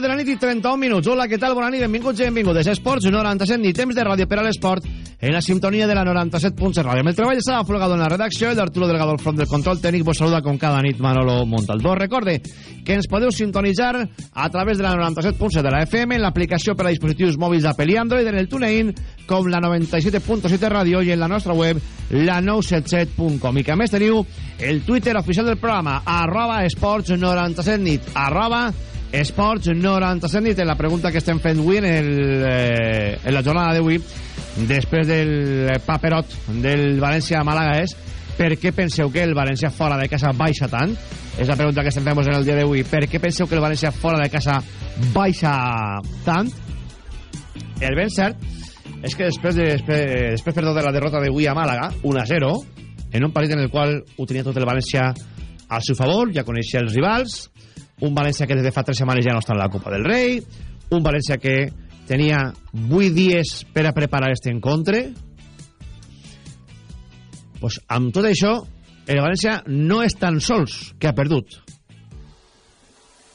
de la nit i 31 minuts. Hola, què tal? Bona nit, benvinguts i benvingudes. Esports 97 ni temps de ràdio per a l'esport en la sintonia de la 97.7 ràdio. El treball estava aflogado en la redacció, el d'Arturo Delgado al front del control tècnic vos saluda com cada nit Manolo Montalbó. Recorde que ens podeu sintonitzar a través de la 97.7 de la FM, en l'aplicació per a dispositius mòbils d'Apple i Android, en el TuneIn, com la 97.7 ràdio i en la nostra web, la 977.com. I que més teniu el Twitter oficial del programa, arroba esports 97 nit, arroba Esports 97 nit, la pregunta que estem fent avui en, el, eh, en la jornada d'avui, després del paperot del València-Màlaga és per què penseu que el València fora de casa baixa tant? És la pregunta que estem fent en el dia d'avui. Per què penseu que el València fora de casa baixa tant? El ben cert és que després, de, després, després perdó, de la derrota d'avui a Màlaga, 1-0, en un partit en el qual ho tenia tot el València al seu favor, ja coneixia els rivals, un València que des de fa tres setmanes ja no està en la Copa del Rei, un València que tenia 8 dies per a preparar este encontre. pues, amb tot això, el València no és tan sols que ha perdut.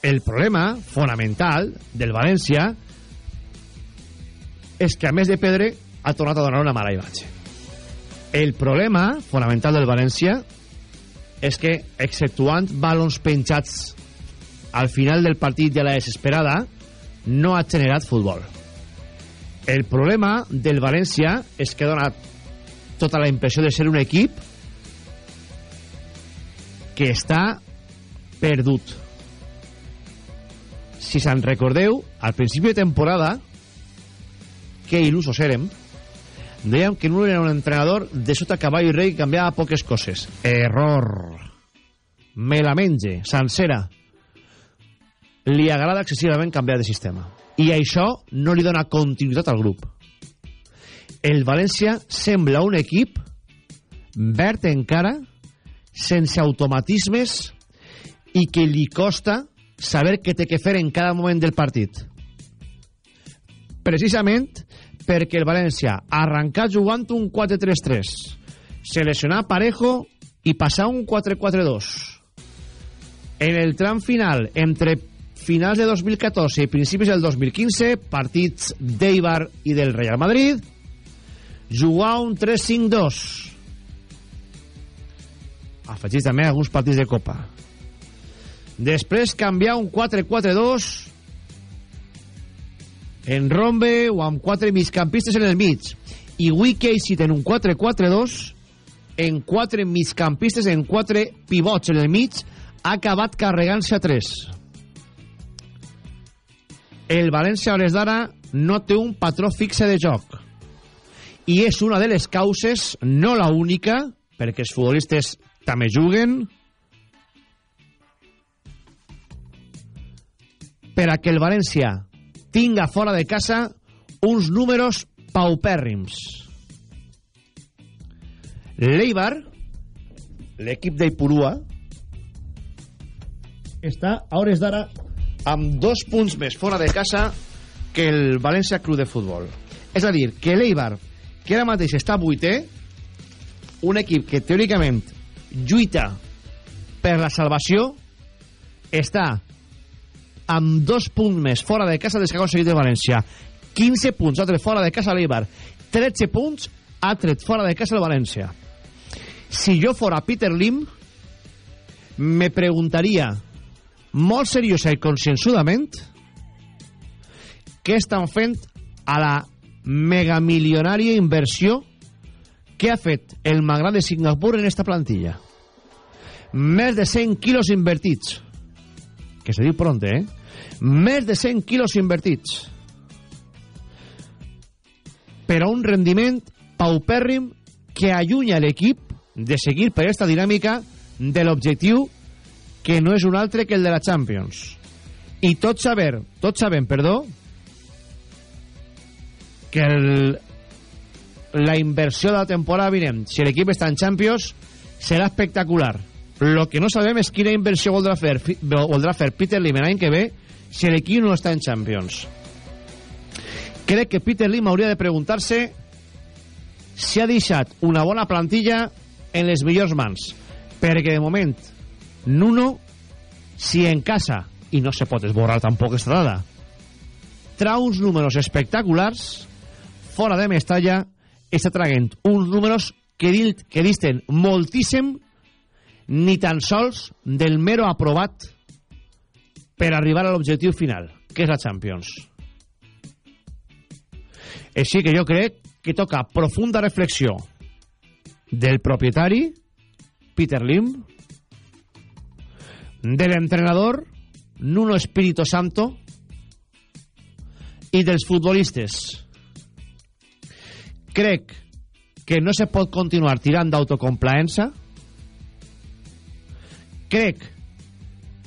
El problema fonamental del València és que, a més de perdre, ha tornat a donar una mala imatge. El problema fonamental del València és que, exceptuant balons penjats al final del partit a la desesperada, no ha generat futbol. El problema del València és que dona tota la impressió de ser un equip que està perdut. Si se'n recordeu, al principi de temporada, que il·lusos érem, dèiem que no era un entrenador de sota cavall i rei canviava poques coses. Error. Me la menge, sencera li agrada excessivament canviar de sistema. I això no li dona continuïtat al grup. El València sembla un equip verd encara, sense automatismes i que li costa saber què té que fer en cada moment del partit. Precisament perquè el València arrencar jugant un 4-3-3, seleccionar Parejo i passar un 4-4-2. En el tram final, entre finals de 2014 i principis del 2015, partits d'Eibar i del Real Madrid, jugar un 3-5-2. Afegits també alguns partits de Copa. Després canviar un 4-4-2 en rombe o amb quatre migcampistes en el mig. I que en un 4-4-2 en quatre migcampistes, en quatre pivots en el mig, ha acabat carregant-se a 3 el València hores d'ara no té un patró fixe de joc. I és una de les causes no la única perquè els futbolistes també juguen per a que el València tinga fora de casa uns números paupèrrims. l'Eibar l'equip d'Ipurua està a hores d'ara amb dos punts més fora de casa que el València Club de Futbol. És a dir, que l'Eibar, que ara mateix està vuitè, un equip que teòricament lluita per la salvació, està amb dos punts més fora de casa des que ha aconseguit el València. 15 punts ha tret fora de casa l'Eibar. 13 punts ha tret fora de casa el València. Si jo fora Peter Lim, me preguntaria molt seriosa i conscienzudament què estan fent a la megamilionària inversió que ha fet el Magrat de Singapur en esta plantilla. Més de 100 quilos invertits. Que se diu pronte, eh? Més de 100 quilos invertits. Per a un rendiment paupèrrim que allunya l'equip de seguir per esta dinàmica de l'objectiu que no és un altre que el de la Champions i tot saber, tot sabem, perdó, que el, la inversió de la temporada vinent, si l'equip està en Champions, serà espectacular. Lo que no sabem és quina inversió voldrà fer, voldrà fer Peter Lim l'any que ve si l'equip no està en Champions. Crec que Peter Lim hauria de preguntar-se si ha deixat una bona plantilla en les millors mans. Perquè de moment, Nuno, si en casa, i no se pot esborrar tampoc aquesta dada, trau uns números espectaculars, fora de Mestalla, està traguent uns números que, que disten moltíssim ni tan sols del mero aprovat per arribar a l'objectiu final, que és la Champions. Així que jo crec que toca profunda reflexió del propietari, Peter Lim, de l'entrenador, Nuno Espíritu Santo, i dels futbolistes. Crec que no se pot continuar tirant d'autocomplaença. Crec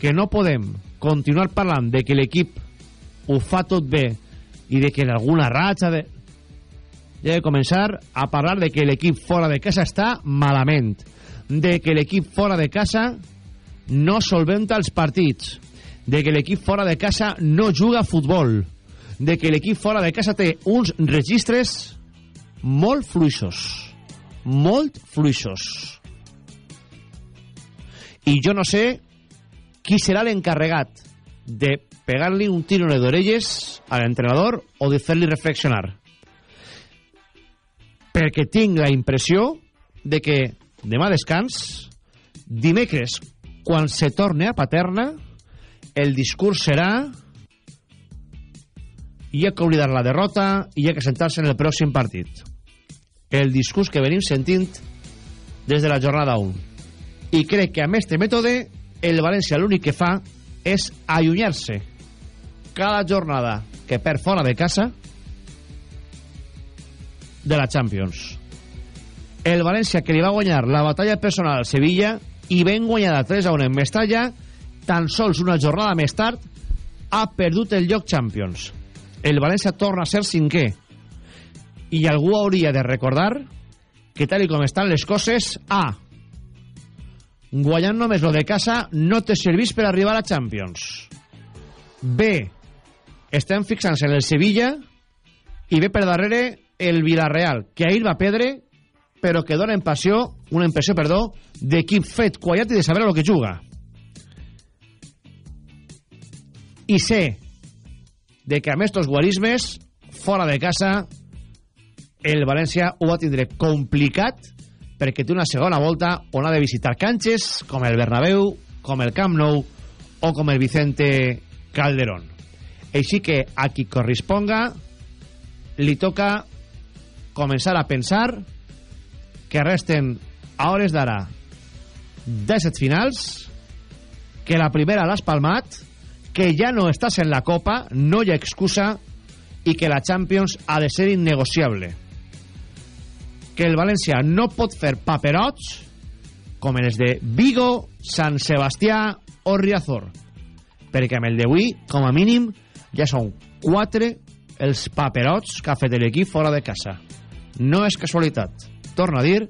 que no podem continuar parlant de que l'equip ho fa tot bé i de que en alguna ratxa de ja de començar a parlar de que l'equip fora de casa està malament, de que l'equip fora de casa no solventa els partits, de que l'equip fora de casa no juga a futbol, de que l'equip fora de casa té uns registres molt fluixos, molt fluixos. I jo no sé qui serà l'encarregat de pegar-li un tiro d'orelles a l'entrenador o de fer-li reflexionar. Perquè tinc la impressió de que demà descans, dimecres, quan se torne a Paterna, el discurs serà hi ha que oblidar la derrota i hi ha que sentar-se en el pròxim partit. El discurs que venim sentint des de la jornada 1. I crec que amb este mètode el València l'únic que fa és allunyar-se cada jornada que per fora de casa de la Champions. El València, que li va guanyar la batalla personal al Sevilla i ben guanyada 3 a 1 en Mestalla, tan sols una jornada més tard, ha perdut el lloc Champions. El València torna a ser cinquè. I algú hauria de recordar que tal com estan les coses, A, guanyant només lo de casa no te servís per arribar a Champions. B, estem fixant-se en el Sevilla i ve per darrere el Villarreal, que ahir va perdre, però que dona impressió, una impressió, perdó, d'equip fet, quallat i de saber el que juga. I sé de que amb estos guarismes, fora de casa, el València ho va tindre complicat perquè té una segona volta on ha de visitar canxes com el Bernabéu, com el Camp Nou o com el Vicente Calderón. Així que a qui corresponga li toca començar a pensar que resten a hores d'ara 17 finals que la primera l'has palmat que ja no estàs en la Copa no hi ha excusa i que la Champions ha de ser innegociable que el València no pot fer paperots com els de Vigo, Sant Sebastià o Riazor perquè amb el d'avui com a mínim ja són 4 els paperots que ha fet l'equip fora de casa no és casualitat. Torno a dir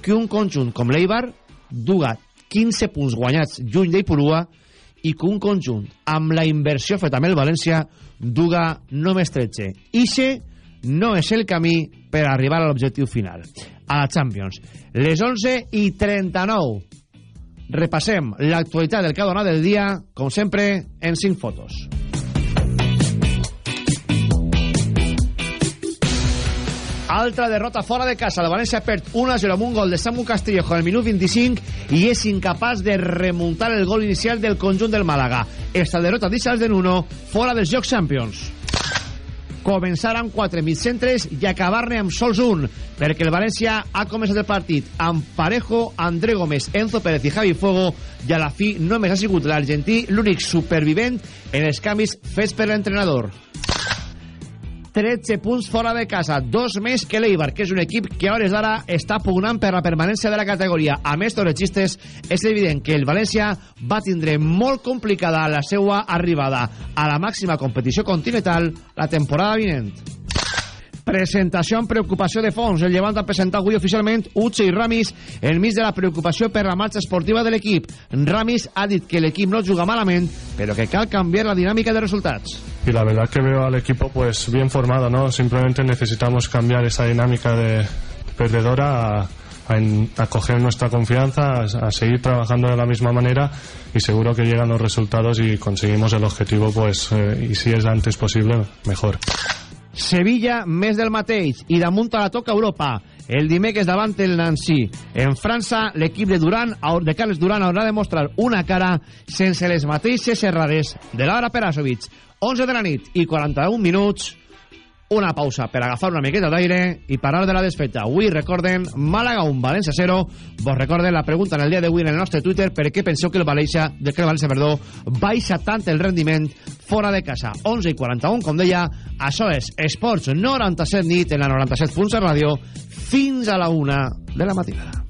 que un conjunt com l'Eibar duga 15 punts guanyats juny d'Ipurua i que un conjunt amb la inversió feta amb el València duga només 13. Ixe no és el camí per arribar a l'objectiu final, a la Champions. Les 11 i 39. Repassem l'actualitat del que ha donat el dia, com sempre, en 5 fotos. Altra derrota fora de casa. El València perd 1-0 amb un gol de Samu Castillejo en el minut 25 i és incapaç de remuntar el gol inicial del conjunt del Màlaga. Esta derrota d'Ixals de Nuno fora dels Jocs Champions. Començar amb 4 mitcentres i acabar-ne amb sols un, perquè el València ha començat el partit amb Parejo, André Gómez, Enzo Pérez i Javi Fuego i a la fi només ha sigut l'argentí l'únic supervivent en els canvis fets per l'entrenador. 13 punts fora de casa, dos més que l'Eibar, que és un equip que a hores d'ara està pugnant per la permanència de la categoria. A més, torechistes, és evident que el València va tindre molt complicada la seva arribada a la màxima competició continental la temporada vinent. Presentació amb preocupació de fons. El Llevant ha presentat avui oficialment Uche i Ramis enmig de la preocupació per la marxa esportiva de l'equip. Ramis ha dit que l'equip no juga malament, però que cal canviar la dinàmica de resultats. Y la verdad que veo al equipo pues bien formado, ¿no? Simplemente necesitamos cambiar esa dinámica de perdedora a, coger nuestra confianza, a, seguir trabajando de la misma manera y seguro que llegan los resultados y conseguimos el objetivo, pues, eh, y si es antes posible, mejor. Sevilla, més del mateix, i damunt a la toca Europa. El dimecres davant el Nancy. En França, l'equip de Duran, de Carles Duran haurà de mostrar una cara sense les mateixes errades de Laura Perasovic. 11 de la nit i 41 minuts una pausa per agafar una miqueta d'aire i parar de la desfeta. Avui recorden Màlaga 1, València 0. Vos recorden la pregunta en el dia d'avui en el nostre Twitter per què penseu que el València, de que el València, perdó, baixa tant el rendiment fora de casa. 11 i 41, com deia, això és Esports 97 nit en la 97 punts de ràdio fins a la 1 de la matinada.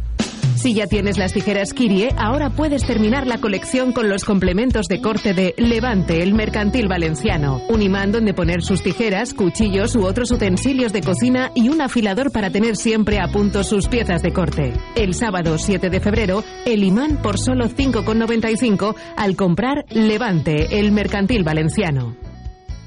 Si ya tienes las tijeras Kirie, ahora puedes terminar la colección con los complementos de corte de Levante, el mercantil valenciano. Un imán donde poner sus tijeras, cuchillos u otros utensilios de cocina y un afilador para tener siempre a punto sus piezas de corte. El sábado 7 de febrero, el imán por solo 5,95 al comprar Levante, el mercantil valenciano.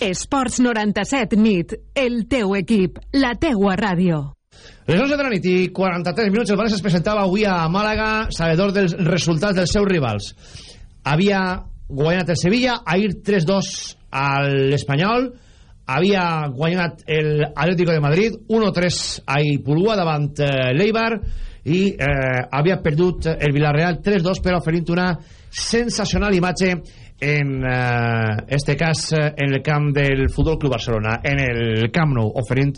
Esports 97 nit, el teu equip, la teua ràdio. Les 11 de la nit i 43 minuts el València es presentava avui a Màlaga sabedor dels resultats dels seus rivals. Havia guanyat el Sevilla, ahir 3-2 a l'Espanyol, havia guanyat el Atlético de Madrid 1-3 a Ipurua davant eh, l'Eibar i eh, havia perdut el Villarreal 3-2 però oferint una sensacional imatge en eh, este cas en el camp del Futbol Club Barcelona en el Camp Nou oferint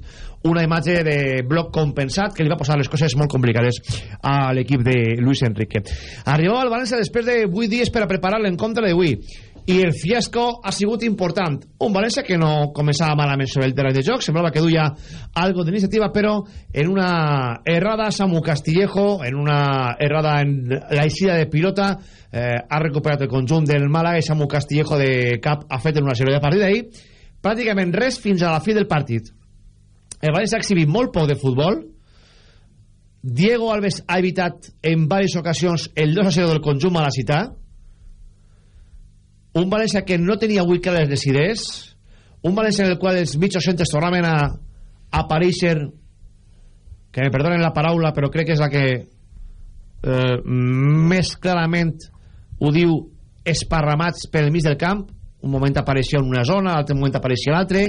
una imatge de bloc compensat que li va posar les coses molt complicades a l'equip de Luis Enrique. Arribava al València després de 8 dies per a preparar l'encontre d'avui i el fiasco ha sigut important. Un València que no començava malament sobre el terreny de joc semblava que duia algo d'iniciativa però en una errada Samu Castillejo en una errada en la eixida de pilota eh, ha recuperat el conjunt del Màlaga i Samu Castillejo de cap ha fet en una sèrie de partit d'ahir pràcticament res fins a la fi del partit. El València ha exhibit molt poc de futbol. Diego Alves ha evitat en diverses ocasions el 2 a 0 del conjunt malacità un València que no tenia avui que les decidés un València en el qual els mitjos centes tornaven a aparèixer que me perdonen la paraula però crec que és la que eh, més clarament ho diu esparramats pel mig del camp. Un moment apareixia en una zona, l'altre moment apareixia l'altre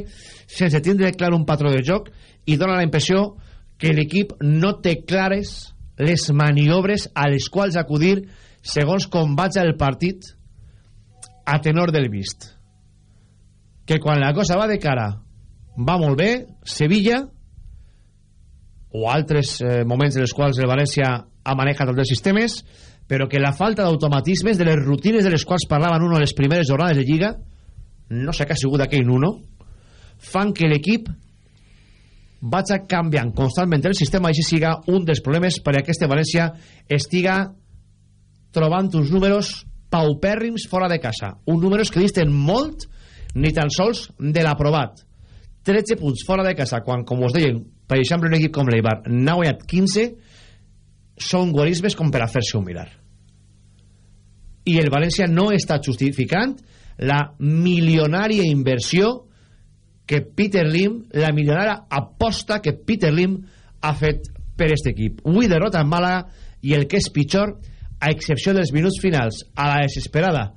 sense tindre clar un patró de joc i dona la impressió que l'equip no té clares les maniobres a les quals acudir segons com vaig el partit a tenor del vist. Que quan la cosa va de cara va molt bé Sevilla o altres eh, moments en els quals el València ha manejat altres sistemes però que la falta d'automatismes de les rutines de les quals parlaven uno de les primeres jornades de Lliga no sé què ha sigut aquell uno fan que l'equip vaig a canviant constantment el sistema i siga un dels problemes per a aquesta València estiga trobant uns números paupèrrims fora de casa. Uns números que disten molt ni tan sols de l'aprovat 13 punts fora de casa quan, com us deien, per exemple un equip com l'Eibar n'ha guanyat 15 són guarismes com per a fer-se un mirar. I el València no està justificant la milionària inversió que Peter Lim, la milionària aposta que Peter Lim ha fet per aquest equip. Avui derrota en Màlaga i el que és pitjor, a excepció dels minuts finals, a la desesperada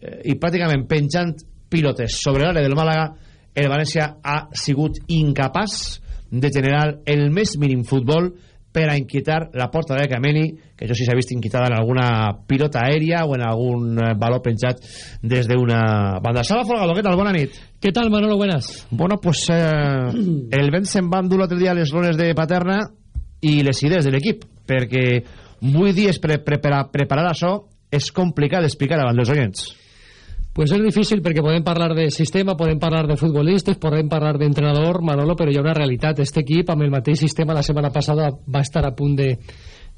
eh, i pràcticament penjant pilotes sobre l'àrea del Màlaga, el València ha sigut incapaç de generar el més mínim futbol per a inquietar la porta de Cameni, que això sí s'ha vist inquietada en alguna pilota aèria o en algun eh, valor penjat des d'una banda. Sala Folgado, què tal? Bona nit. ¿Qué tal, Manolo? Buenas. Bueno, pues eh, el vent se'n va endur l'altre dia a les lones de Paterna i les idees de l'equip, perquè vuit dies per preparar, preparar això és complicat d'explicar davant dels oients. Pues es difícil perquè podem parlar de sistema, podem parlar de futbolistes, podem parlar d'entrenador, Manolo, però hi ha una realitat. Este equip, amb el mateix sistema, la setmana passada va estar a punt de,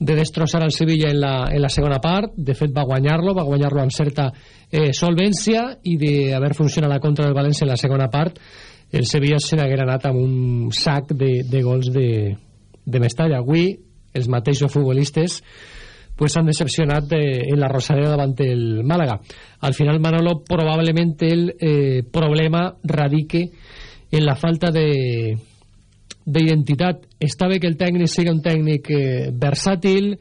de destrossar el Sevilla en la, en la segona part. De fet, va guanyar-lo, va guanyar-lo amb certa eh, solvència i d'haver funcionat la contra del València en la segona part, el Sevilla se n'haguera anat amb un sac de, de gols de, de Mestalla. Avui, els mateixos futbolistes pues han decepcionat de, en la Rosaleda davant el Málaga. Al final, Manolo, probablement el eh, problema radique en la falta de d'identitat. Està bé que el tècnic siga un tècnic eh, versàtil,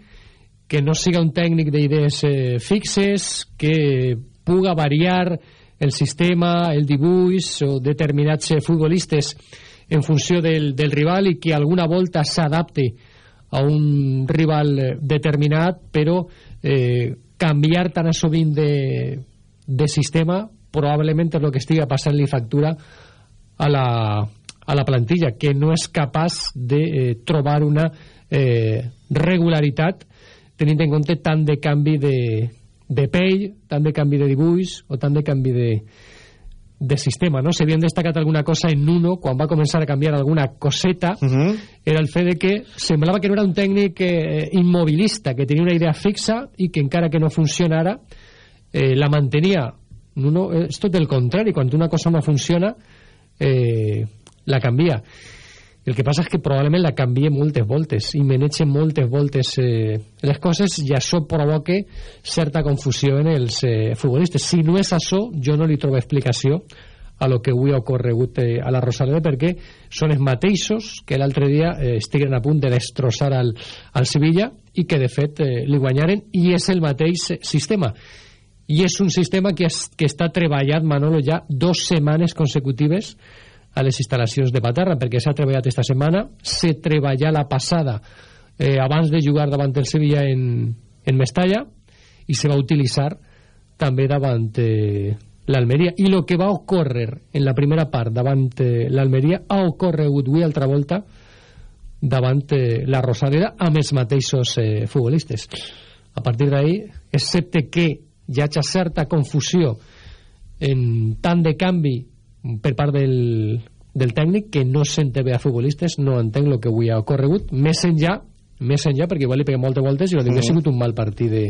que no siga un tècnic d'idees eh, fixes, que puga variar el sistema, el dibuix o determinats eh, futbolistes en funció del, del rival i que alguna volta s'adapte a un rival eh, determinat, però eh, canviar tan sovint de, de sistema probablement és el que estigui passant-li factura a la, a la plantilla, que no és capaç de eh, trobar una eh, regularitat tenint en compte tant de canvi de, de pell, tant de canvi de dibuix o tant de canvi de, de sistema, no? S'havien destacat alguna cosa en Nuno quan va començar a canviar alguna coseta uh -huh. era el fet de que semblava que no era un tècnic eh, immobilista, que tenia una idea fixa i que encara que no funcionara eh, la mantenia Nuno és tot el contrari, quan una cosa no funciona eh, la canvia el que passa és que probablement la canvia moltes voltes i maneja moltes voltes eh, les coses i això provoca certa confusió en els eh, futbolistes. Si no és això, jo no li trobo explicació a lo que avui ha ocorregut eh, a la Rosaleda perquè són els mateixos que l'altre dia eh, estiguen a punt de destrossar al, al Sevilla i que de fet eh, li guanyaren i és el mateix sistema i és un sistema que, es, que està treballat Manolo ja dos setmanes consecutives a les instal·lacions de Paterra perquè s'ha treballat esta setmana. Se treballa la passada eh, abans de jugar davant el Sevilla en, en Mestalla i se va utilitzar també davant eh, l'Almeria. I el que va ocórrer en la primera part davant eh, l'Almeria ha ocorregut avui altra volta davant eh, la Rosaleda amb els mateixos eh, futbolistes. A partir d'ahí excepte que hi ha certa confusió en tant de canvi per part del, del tècnic que no sente bé a futbolistes no entenc el que avui ha ocorregut. Més enllà, més enllà perquè igual li peguem moltes voltes i ho dic que ha sigut un mal partit de,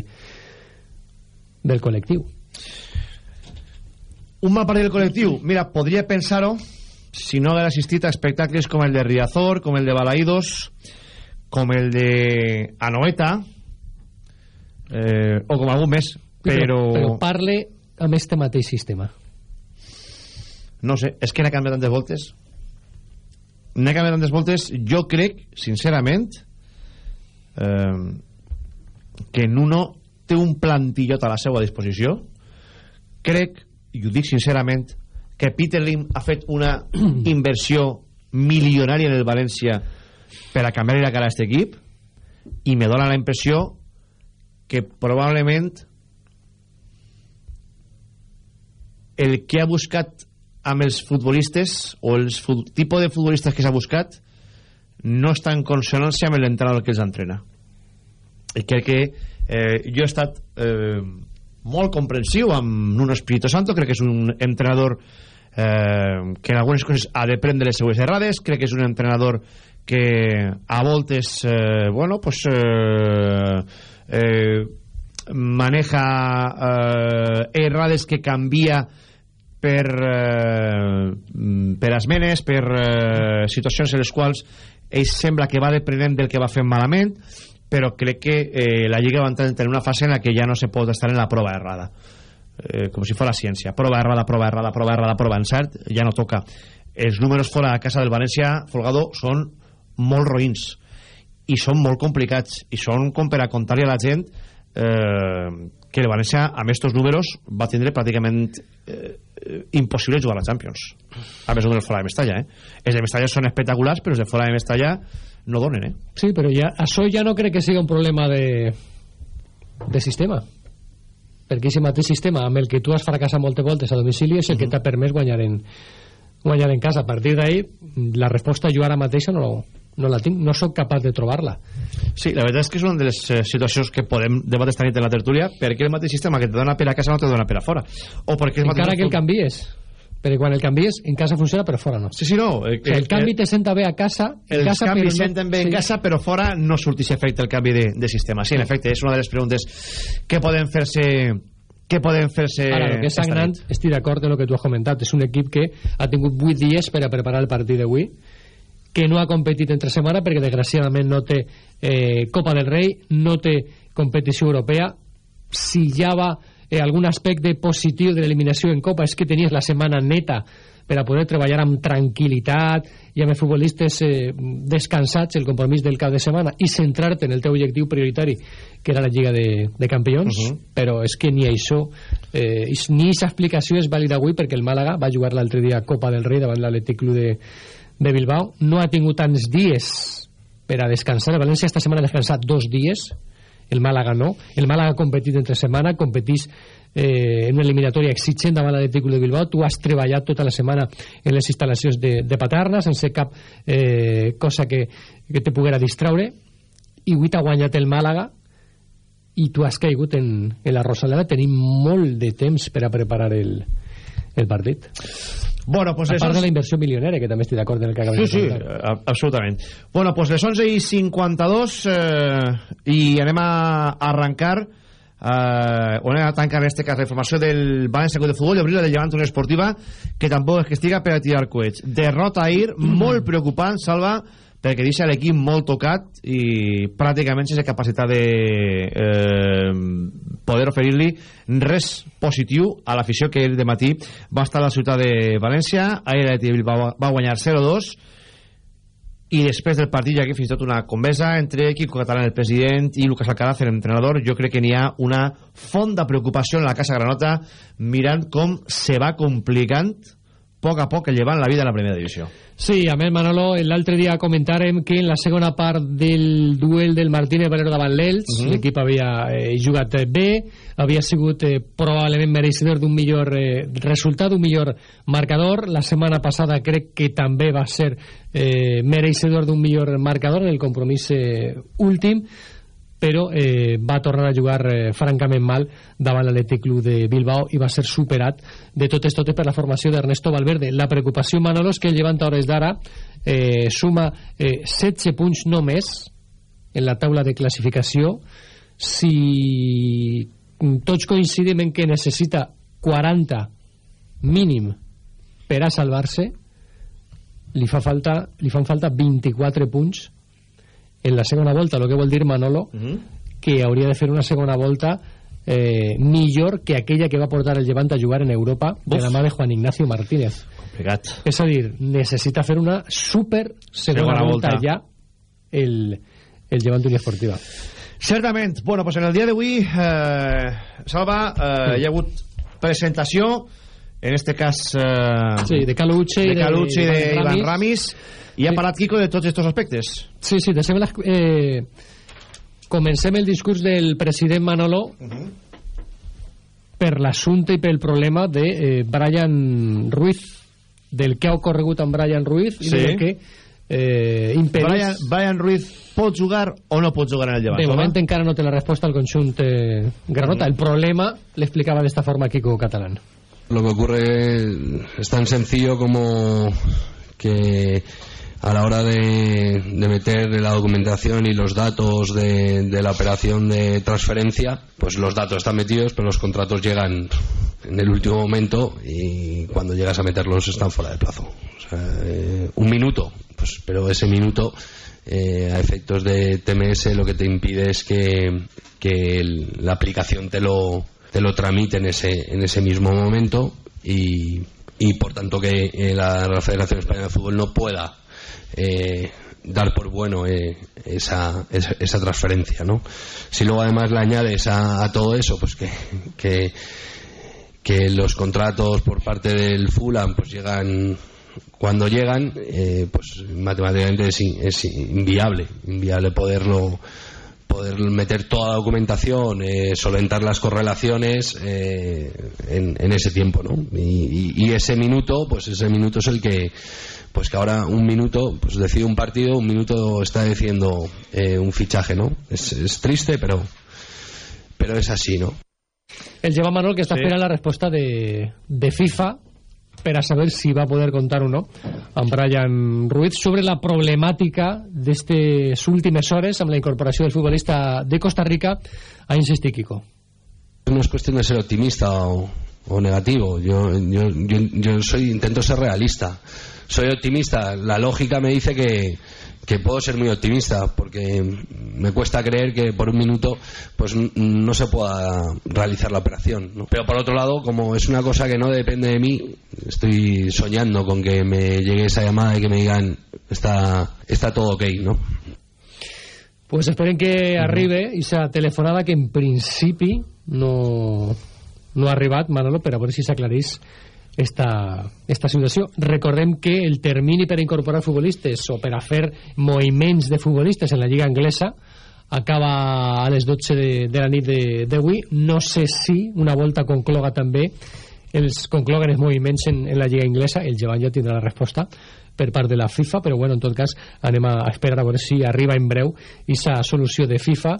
del col·lectiu. Un mal partit del col·lectiu. Mira, podria pensar-ho si no haguera assistit a espectacles com el de Riazor com el de Balaïdos com el de Anoeta eh, o com algun més però... però, però parle amb este mateix sistema no sé, és que n'ha canviat tantes voltes. N'ha canviat tantes voltes jo crec, sincerament eh, que Nuno té un plantillot a la seva disposició. Crec, i ho dic sincerament que Peter Lim ha fet una inversió milionària en el València per a canviar la cara a aquest equip i me dóna la impressió que probablement el que ha buscat amb els futbolistes o els tipus de futbolistes que s'ha buscat no està en consonància amb l'entrenador que els entrena. I crec que eh, jo he estat eh, molt comprensiu amb Nuno Espíritu Santo crec que és un entrenador eh, que en algunes coses ha de prendre les seues errades crec que és un entrenador que a voltes eh, bueno pues eh, eh, maneja eh, errades que canvia per eh, per esmenes per eh, situacions en les quals ell sembla que va deprenent del que va fer malament però crec que eh, la Lliga va entrar en una fase en la que ja no se pot estar en la prova errada. Eh, com si fos la ciència. Prova errada, prova errada, prova errada, prova encert ja no toca. Els números fora a casa del València Folgado són molt roïns. I són molt complicats. I són com per a contar-li a la gent eh, que el València amb estos números va tindre pràcticament eh, impossible jugar a la Champions amb els números fora de Mestalla eh? els de Mestalla són espectaculars però els de fora de Mestalla no donen eh? Sí, però ja, això ja no crec que sigui un problema de, de sistema perquè aquest mateix sistema amb el que tu has fracassat moltes voltes a domicili és el uh -huh. que t'ha permès guanyar en, guanyar en casa a partir d'ahí la resposta jo ara mateixa no, no la tinc, no sóc capaç de trobar-la. Sí, la veritat és que és una de les eh, situacions que podem debatir esta nit en la tertúlia perquè el mateix sistema que te dona per a casa no te dona per a fora. O perquè el encara mateix... que el canvies. Perquè quan el canvies en casa funciona però fora no. Sí, sí, no eh, o sigui, el canvi te senta bé a casa en els casa, canvis però no- senten bé en sí. casa però fora no sortís efecte el canvi de, de sistema. Sí, en efecte, és una de les preguntes que poden fer-se que poden fer-se Ara, el que és sagnant, estic d'acord amb el que tu has comentat. És un equip que ha tingut 8 dies per a preparar el partit d'avui, que no ha competit entre setmana perquè desgraciadament no té eh, Copa del Rei, no té competició europea. Si ja va eh, algun aspecte positiu de l'eliminació en Copa és que tenies la setmana neta per a poder treballar amb tranquil·litat i amb els futbolistes eh, descansats el compromís del cap de setmana i centrar-te en el teu objectiu prioritari que era la Lliga de, de Campions Uh -huh. però és que ni això eh, ni aquesta explicació és vàlida avui perquè el Màlaga va jugar l'altre dia a Copa del Rei davant l'Atlètic Club de, de Bilbao no ha tingut tants dies per a descansar. El València esta setmana ha descansat dos dies. El Màlaga no. El Màlaga ha competit entre setmana competís eh, en una eliminatòria exigent davant l'Atlètic de Bilbao. Tu has treballat tota la setmana en les instal·lacions de, de Paterna sense cap eh, cosa que, que te poguera distraure. I avui t'ha guanyat el Màlaga i tu has caigut en, en la Rosaleda. Tenim molt de temps per a preparar el, el partit bueno, pues a les part de 11 la inversió milionària que també estic d'acord en el que acabes Sí, de sí, comentar a- absolutament. Bueno, pues les 11 i 52 eh, i anem a arrencar eh, o anem a tancar en este cas la informació del València Club de Futbol i obrir la del Llevant Unió Esportiva que tampoc és que estiga per a tirar coets. Derrota ahir, molt preocupant, Salva, perquè deixa l'equip molt tocat i pràcticament sense capacitat de eh, poder oferir-li res positiu a l'afició que el de matí va estar a la ciutat de València ahir de Bilbao va guanyar 0-2 i després del partit hi ha fins i tot una conversa entre Quico Catalán, el president, i Lucas Alcaraz, l'entrenador. Jo crec que n'hi ha una fonda preocupació en la Casa Granota mirant com se va complicant poc a poc llevant la vida a la primera divisió. Sí, a més Manolo, l'altre dia comentàrem que en la segona part del duel del Martínez Valero davant l'Elx, uh Mhm. -huh. l'equip havia eh, jugat eh, bé, havia sigut eh, probablement mereixedor d'un millor eh, resultat, un millor marcador. La setmana passada crec que també va ser eh, mereixedor d'un millor marcador en el compromís eh, últim, però eh, va tornar a jugar eh, francament mal davant l'Atlètic Club de Bilbao i va ser superat de totes totes per la formació d'Ernesto Valverde. La preocupació, Manolo, és que el Llevant a hores d'ara eh, suma eh, 16 punts només en la taula de classificació si tots coincidim en que necessita 40 mínim per a salvar-se li, fa falta, li fan falta 24 punts en la segona volta, el que vol dir Manolo Uh -huh. que hauria de fer una segona volta eh, millor que aquella que va portar el Llevant a jugar en Europa de Uf. la mà de Juan Ignacio Martínez Complicat. és a dir, necessita fer una super segona, Segona volta, volta. ja el, el Llevant Unió Esportiva Certament. Bueno, pues en el dia d'avui, eh, Salva, eh, hi ha hagut presentació, en este cas... Eh, sí, de Caluche de i de, de Ivan Ivan Ramis. Ramis, i ha parlat Quico de tots estos aspectes. Sí, sí, te sembla... Eh, comencem el discurs del president Manolo per l'assumpte i pel problema de eh, Brian Ruiz, del que ha ocorregut amb Brian Ruiz i Sí. del que eh, impedeix... Brian, Brian Ruiz pot jugar o no pot jugar en el Llevant? De moment encara no té la resposta al conjunt eh, Granota. El problema l'explicava d'esta forma Kiko Catalán. Lo que ocurre es tan sencillo como que a la hora de, de meter la documentación y los datos de, de, la operación de transferencia, pues los datos están metidos, pero los contratos llegan en el último momento y cuando llegas a meterlos están fuera de plazo. O sea, eh, un minuto, pues, pero ese minuto eh, a efectos de TMS lo que te impide es que, que el, la aplicación te lo, te lo tramite en ese, en ese mismo momento y, y por tanto que eh, la, la Federación Española de Fútbol no pueda eh, dar por bueno eh, esa, esa, esa, transferencia, ¿no? Si luego además le añades a, a todo eso, pues que, que, los contratos por parte del Fulham pues llegan cuando llegan, eh, pues matemáticamente es, es, inviable, inviable poderlo poder meter toda la documentación, eh, solventar las correlaciones eh, en, en, ese tiempo, ¿no? Y, y, y, ese minuto, pues ese minuto es el que pues que ahora un minuto pues decide un partido, un minuto está decidiendo eh, un fichaje, ¿no? Es, es, triste, pero pero es así, ¿no? El lleva Manuel que está sí. esperando la respuesta de, de FIFA per a saber si va poder contar o no amb Brian Ruiz sobre la problemàtica d'aquestes últimes hores amb la incorporació del futbolista de Costa Rica a insistir Kiko no es cuestión de ser optimista o, o negativo yo, yo, yo, yo soy intento ser realista soy optimista. La lógica me dice que, que puedo ser muy optimista porque me cuesta creer que por un minuto pues no se pueda realizar la operación ¿no? pero por otro lado como es una cosa que no depende de mí estoy soñando con que me llegue esa llamada y que me digan está, está todo ok ¿no? pues esperen que arribe esa telefonada que en principi no, no ha arribat Manolo per a veure si s'aclarís esta, esta situació. Recordem que el termini per incorporar futbolistes o per a fer moviments de futbolistes en la lliga anglesa acaba a les 12 de, de la nit d'avui. No sé si una volta concloga també els concloguen els moviments en, en la lliga inglesa, el Joan ja tindrà la resposta per part de la FIFA, però bueno, en tot cas anem a esperar a veure si arriba en breu aquesta solució de FIFA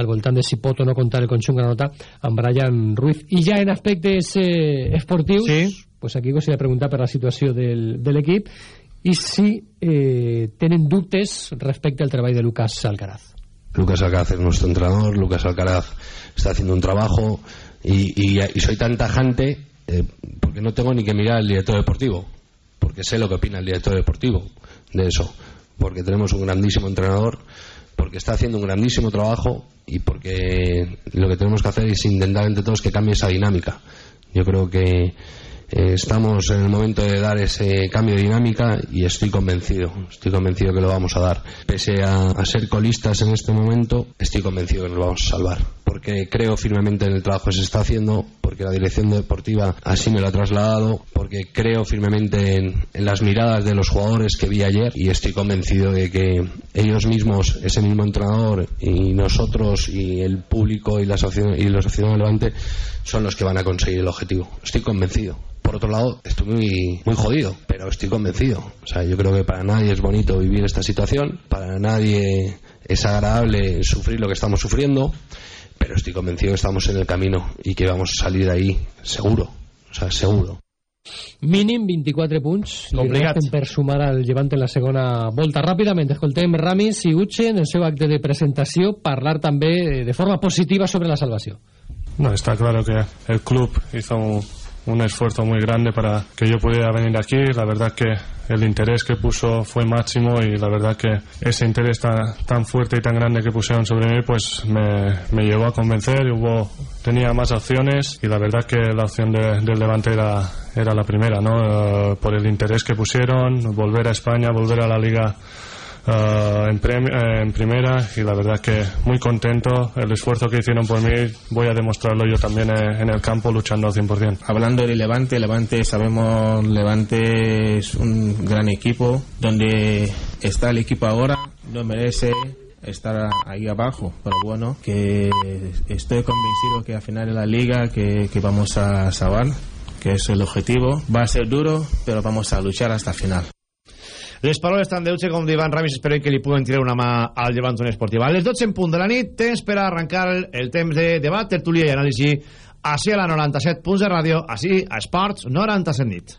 al voltant de si pot o no contar el conjunt granota amb Brian Ruiz. I ja en aspectes eh, esportius, sí. Pues aquí he de preguntar per la situació del, de l'equip i si eh, tenen dubtes respecte al treball de Lucas Alcaraz. Lucas Alcaraz es nuestro entrenador, Lucas Alcaraz está haciendo un trabajo y, y, y soy tan tajante eh, porque no tengo ni que mirar al director deportivo porque sé lo que opina el director deportivo de eso, porque tenemos un grandísimo entrenador, porque está haciendo un grandísimo trabajo y porque lo que tenemos que hacer es intentar entre todos que cambie esa dinámica. Yo creo que eh, estamos en el momento de dar ese cambio de dinámica y estoy convencido, estoy convencido que lo vamos a dar. Pese a, ser colistas en este momento, estoy convencido que nos vamos a salvar. Porque creo firmemente en el trabajo que se está haciendo, porque la dirección deportiva así me lo ha trasladado, porque creo firmemente en, las miradas de los jugadores que vi ayer y estoy convencido de que ellos mismos, ese mismo entrenador y nosotros y el público y la asociación, y la asociación Levante son los que van a conseguir el objetivo. Estoy convencido por otro lado, estoy muy, muy jodido, pero estoy convencido. O sea, yo creo que para nadie es bonito vivir esta situación, para nadie es agradable sufrir lo que estamos sufriendo, pero estoy convencido que estamos en el camino y que vamos a salir de ahí seguro. O sea, seguro. Mínim 24 punts Complicat. per sumar al Llevant en la segona volta ràpidament escoltem Ramis i Uche en el seu acte de presentació parlar també de forma positiva sobre la salvació no, está claro que el club hizo un, un esfuerzo muy grande para que yo pudiera venir aquí. La verdad que el interés que puso fue máximo y la verdad que ese interés tan, fuerte y tan grande que pusieron sobre mí pues me, me llevó a convencer. Hubo, tenía más opciones y la verdad que la opción de, del Levante era, era la primera, ¿no? Uh, por el interés que pusieron, volver a España, volver a la Liga Uh, en, uh, en, primera y la verdad que muy contento. El esfuerzo que hicieron por mí voy a demostrarlo yo también en, en el campo luchando al 100% hablando del Levante Levante sabemos Levante es un gran equipo. Donde está el equipo ahora no merece estar ahí abajo pero bueno que estoy convencido que al final de la liga que, que vamos a salvar que es el objetivo. Va a ser duro pero vamos a luchar hasta el final les paraules tant d'Euche com d'Ivan Ramis espero que li puguen tirar una mà al llevant una esportiva. A les 12 en punt de la nit, temps per arrencar el temps de debat, tertúlia i anàlisi així a la 97 punts de ràdio, així a Esports 97 nit.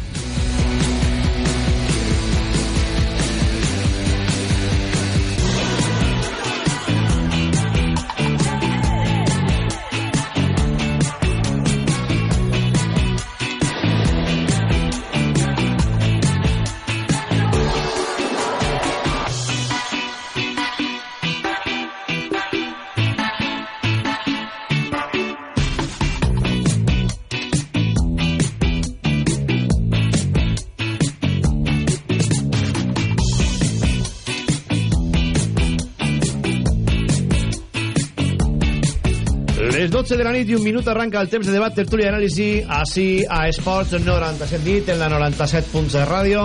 12 de la nit i un minut arranca el temps de debat, tertúlia i anàlisi així a Esports 97 nit en la 97 punts de ràdio.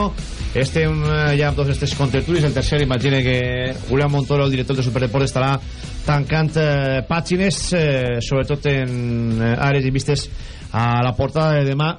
Estem eh, ja amb tots aquests contertulis el tercer imagine que Julián Montoro el director de Superdeport estarà tancant eh, pàgines eh, sobretot en eh, àrees i vistes a la portada de demà.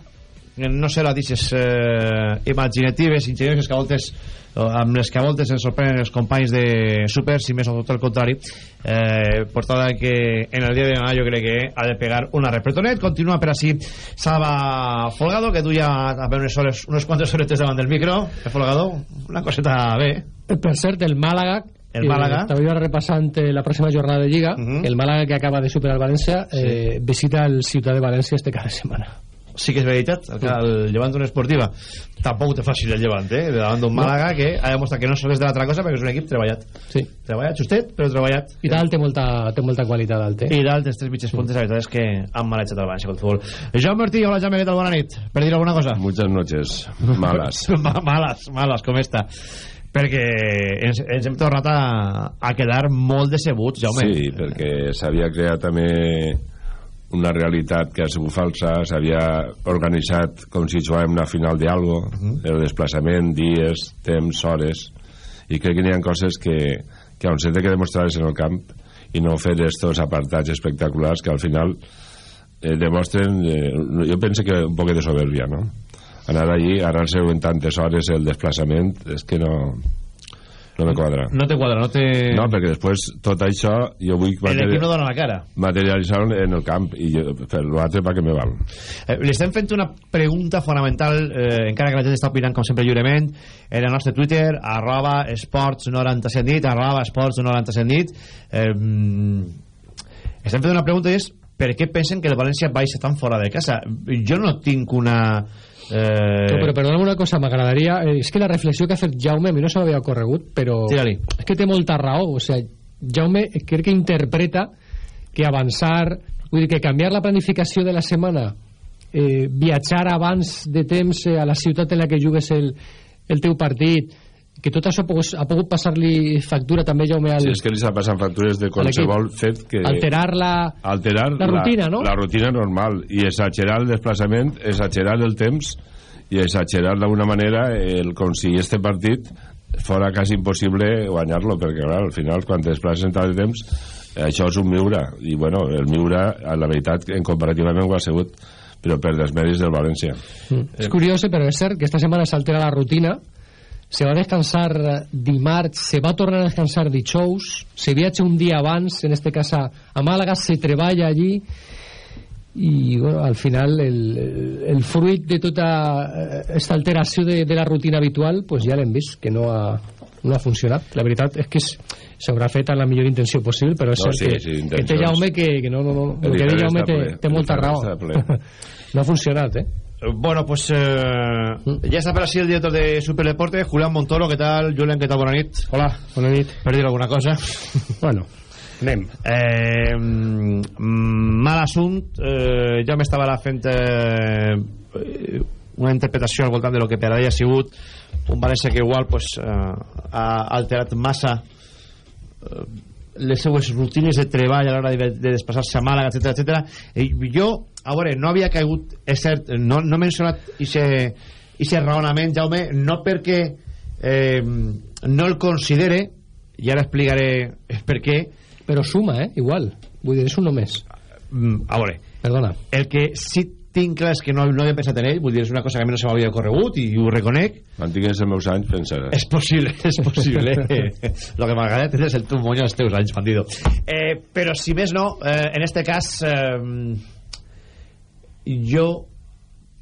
No serà d'aixes eh, imaginatives, ingenioses que a voltes amb les que a voltes ens sorprenen els companys de Super, si més o tot el contrari. Eh, portada que en el dia de demà jo crec que ha de pegar una repretonet, continua per així Salva Folgado, que duia a veure unes, hores, unes quantes horetes davant del micro. Eh, Folgado, una coseta bé. Per cert, el Màlaga el Màlaga. estava jo repassant eh, la pròxima jornada de Lliga Uh -huh. el Màlaga que acaba de superar el València eh, visita el Ciutat de València este cada setmana sí que és veritat el, el llevant d'una esportiva tampoc té fàcil el llevant eh? davant d'un Màlaga que ha demostrat que no és de l'altra cosa perquè és un equip treballat. Sí. treballat justet però treballat. I dalt té molta, té molta qualitat dalt eh? i dalt els tres mitges puntes la veritat és que han marejat el València pel futbol. Joan Martí, hola Jaume, què tal? Bona nit. Per dir alguna cosa. Muchas noches. Malas. Malas, malas, com esta. Perquè ens, ens hem tornat a, a quedar molt decebuts Jaume. Sí, perquè s'havia creat també una realitat que ha sigut falsa s'havia organitzat com si jugàvem una final d'algo uh -huh. el desplaçament, dies, temps, hores i crec que n'hi ha coses que, que on s'ha de que demostrar en el camp i no fer estos apartats espectaculars que al final eh, demostren eh, jo penso que un poc de soberbia no? anar allí, anar-se en tantes hores el desplaçament és que no no me quadra no te quadra, no te... no, perquè després tot això jo vull l'equip no dona la cara. materialitzar en el camp i jo, fer l'altre pa que me val. Eh, li estem fent una pregunta fonamental eh, encara que la gent està opinant com sempre lliurement en el nostre Twitter arroba esports 97 nit arroba esports 97 nit eh, estem fent una pregunta i és per què pensen que el València baixa tan fora de casa jo no tinc una Eh... No, però perdona'm una cosa, m'agradaria... Eh, és que la reflexió que ha fet Jaume a mi no se m'havia corregut, però... És que té molta raó. O sigui, Jaume crec que interpreta que avançar... Vull dir que canviar la planificació de la setmana eh, viatjar abans de temps eh, a la ciutat en la que jugues el, el teu partit que tot això ha pogut, ha pogut passar-li factura també Jaume al... Sí, és que li està passant factures de qualsevol fet que... Alterar la, alterar la rutina, la, no? La rutina normal i exagerar el desplaçament, exagerar el temps i exagerar d'alguna manera el, com si este partit fora quasi impossible guanyar-lo perquè clar, al final quan te desplaces en tant de temps això és un miure i bueno, el miure la veritat en comparativament ho ha sigut però per dels medis del València mm. és curiós però és cert que esta setmana s'altera la rutina se va a descansar dimarts, se va a tornar a descansar dijous, se viatja un dia abans, en este cas a, a Màlaga, se treballa allí i bueno, al final el, el, fruit de tota aquesta alteració de, de la rutina habitual pues ja l'hem vist, que no ha, no ha funcionat. La veritat és que s'haurà fet amb la millor intenció possible, però és no, cert sí, que, sí, que té Jaume que, que no, no, no, el que té Jaume té, té molta raó. no ha funcionat, eh? Bueno, pues eh, ya está para así el director de Superdeporte, Julián Montoro. ¿Qué tal, Julián? ¿Qué tal? Buenas nit. Hola, bona nit. ¿Perdido alguna cosa? Bueno, anem. Eh, mm, mal assunt. Eh, ja m'estava la fent eh, una interpretació al voltant de lo que per ha sigut un València que igual pues, eh, ha alterat massa eh, les seues rutines de treball a l'hora de, de desplaçar-se a Màlaga, etc etc. I jo, a veure, no havia caigut, és cert, no, no he mencionat aquest raonament, Jaume, no perquè eh, no el considere, i ara explicaré per què, Però suma, eh? Igual. Vull dir, és un només. Mm, a veure, Perdona. el que sí tinc clar és que no, no havia pensat en ell, vull dir, és una cosa que a mi no se m'havia corregut i ho reconec, Mantingues els meus anys pensaràs. és possible, és possible. Lo que m'agrada és el tu moño als teus anys, bandido. Eh, però si més no, eh, en este cas, eh, jo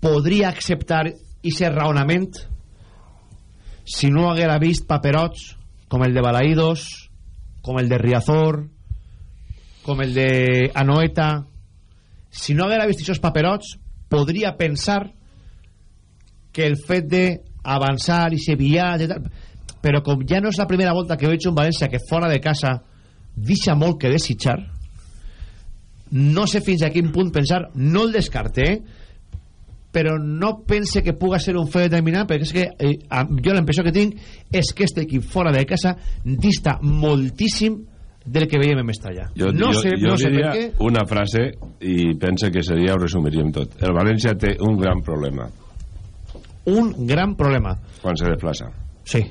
podria acceptar ese raonament si no haguera vist paperots com el de Balaídos, com el de Riazor, com el de Anoeta, si no haguera vist aquests paperots, podria pensar que el fet de avançar i ser viatge però com ja no és la primera volta que veig un València que fora de casa deixa molt que desitjar no sé fins a quin punt pensar no el descarte eh? però no pense que puga ser un fet determinant perquè és que eh, jo la impressió que tinc és que este equip fora de casa dista moltíssim del que veiem en Mestalla Jo, no jo, sé, jo no sé diria per què una frase i pense que seria, ho resumiríem tot. El València té un gran problema un gran problema quan se desplaça, sí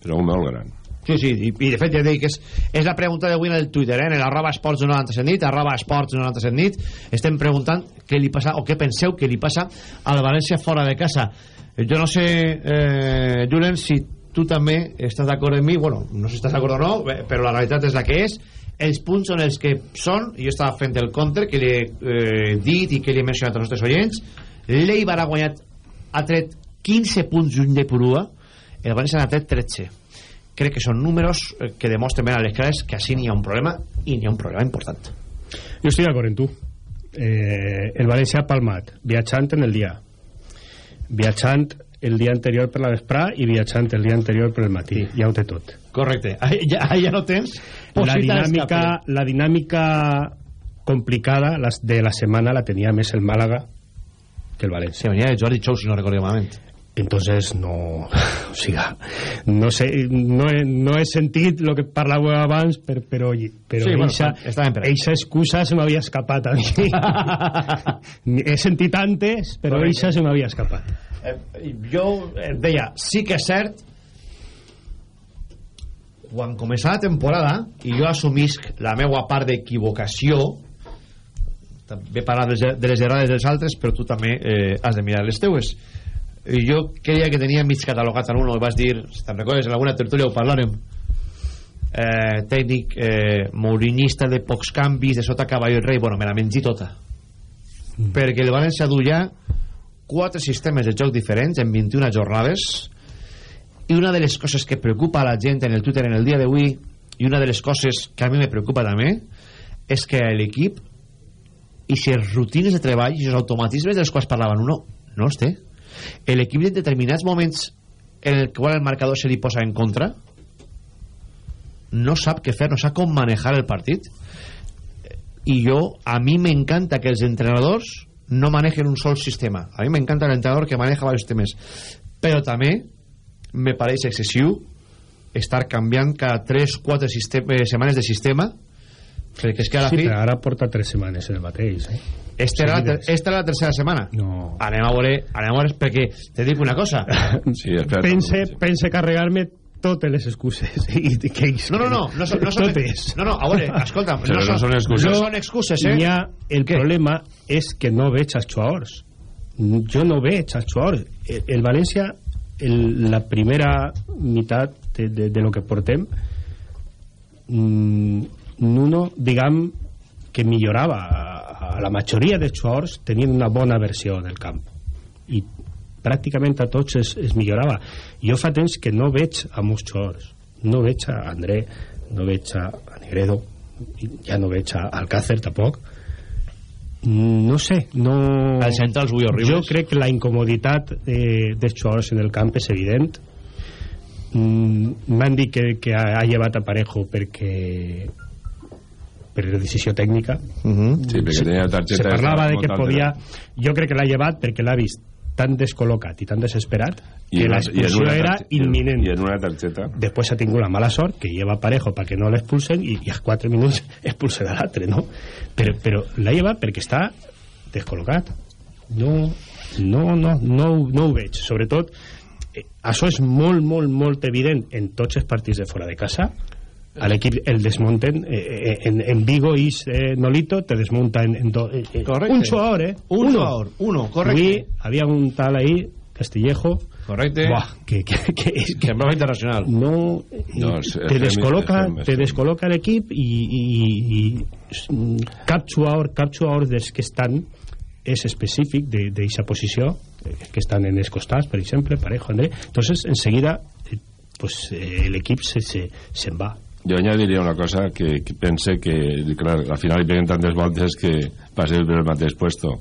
però un molt gran. Sí, sí, i, i de fet ja dic, és, és la pregunta d'avui en el Twitter, eh? en el arroba esports 97 nit, arroba esports 97 nit, estem preguntant què li passa, o què penseu que li passa al València fora de casa. Jo no sé, eh, Julen, si tu també estàs d'acord amb mi, bueno, no sé si estàs d'acord o no, eh, però la realitat és la que és, els punts són els que són, jo estava fent el counter que li he eh, dit i que li he mencionat als nostres oients, l'Eibar ha guanyat, ha tret 15 punts lluny de Purua, el València n'ha tret 13 crec que són números eh, que demostren ben a les clares que així n'hi ha un problema i n'hi ha un problema important. Jo estic d'acord amb tu. Eh, el València ha palmat, viatjant en el dia, viatjant el dia anterior per la vesprà i viatjant el dia anterior per el matí. Ja ho té tot. correcte, ahí ja, ahí ja no tens La dinàmica, la dinàmica complicada de la setmana la tenia més el Màlaga que el València. se venia de Jordi Chou si no recordo malament Entonces no, o siga, no sé, no he, no he sentit lo que parlàveu abans, per, però, però Sí, bueno, eixa, ahí. eixa excusa se m'havia escapat a mi. he sentit antes, però Correcte. eixa se m'havia escapat. eh, jo eh, deia, sí que és cert quan començava la temporada i jo assumisc la meua part d'equivocació també parlar de les- de les errades dels altres però tu també eh, has de mirar les teues jo creia que tenia mig catalogat en uno i vas dir, si te'n recordes en alguna tertúlia ho parlarem. Eh, tècnic eh, mourinista de pocs canvis de sota cavall el rei bueno, me la mengi tota. Perquè el València du ja quatre sistemes de joc diferents en 21 jornades i una de les coses que preocupa a la gent en el Twitter en el dia d'avui i una de les coses que a mi me preocupa també és que l'equip i si les rutines de treball i els automatismes dels quals parlaven uno no els té l'equip en determinats moments en el qual el marcador se li posa en contra? No sap què fer, no sap com manejar el partit. I jo, a mi m'encanta que els entrenadors no manejen un sol sistema. A mi m'encanta l'entrenador que maneja diversos sistemes. Però també me pareix excessiu estar canviant cada 3-4 eh, setmanes de sistema perquè és que a la Sí, fi però ara porta tres setmanes en el mateix, eh? esta era, la, esta era la tercera setmana No. anem a veure, anem a veure perquè te dic una cosa Sí, espera. pense, pense carregar-me totes les excuses i que no, no, no, no, són- no, són, totes no, no, a veure, escolta'm Però no són excuses. no són excuses, eh? Ha, el Què? problema és que no veig els jugadors jo no veig els jugadors el, el València el, la primera meitat de, de, de lo que portem mm, Nuno diguem que millorava a, a la majoria de jugadors tenien una bona versió del camp i pràcticament a tots es, es millorava jo fa temps que no veig a molts jugadors no veig a André no veig a, Negredo ja no veig a Alcácer tampoc Mm, no sé, no... Els avui horribles. Jo crec que la incomoditat eh, dels jugadors en el camp és evident. Mm, M'han dit que, que ha, ha llevat a Parejo perquè per decisió tècnica. Uh -huh. Sí, perquè tenia targeta... Se parlava de que podia... Jo crec que l'ha llevat perquè l'ha vist tan descol·locat i tan desesperat I que l'expulsió era targe- i en- imminent. I en una targeta... Després ha tingut la mala sort que lleva Parejo perquè no l'expulsen i, i als 4 minuts expulsen a l'altre, no? Però, però l'ha llevat perquè està descol·locat. No, no, no, no, no ho veig. Sobretot, eh, això és molt, molt, molt evident en tots els partits de fora de casa. A l'equip el desmunten eh, eh, en, en Vigo i eh, Nolito te desmunta en, en do, eh, eh, un jugador, eh? Un uno. jugador, uno, correcte. Avui había un tal ahí Castillejo Correcte. Buah, que, que, que, que internacional. no, No, és- te és te fem. descol·loca l'equip i, i, i mm, cap jugador cap jugador dels que estan és específic d'aquesta posició eh, que estan en els costats per exemple, Parejo, André entonces enseguida eh, pues, eh, l'equip se, se, se'n va Jo añadiria una cosa que, que pense que, clar, al final hi peguen tantes voltes que passem per el mateix puesto.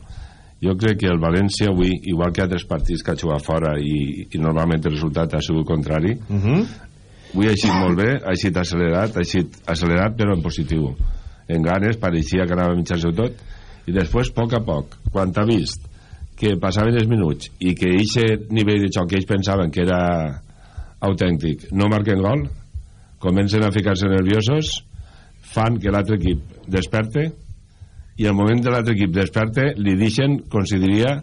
Jo crec que el València avui, igual que altres partits que ha jugat fora i, i normalment el resultat ha sigut contrari, Uh -huh. avui ha eixit molt bé, ha eixit accelerat, ha eixit accelerat però en positiu. En ganes, pareixia que anava a mitjar-se tot, i després, a poc a poc, quan t'ha vist que passaven els minuts i que aquest nivell de xoc que ells pensaven que era autèntic no marquen gol, comencen a ficar-se nerviosos, fan que l'altre equip desperte i al moment que l'altre equip desperte li deixen, consideraria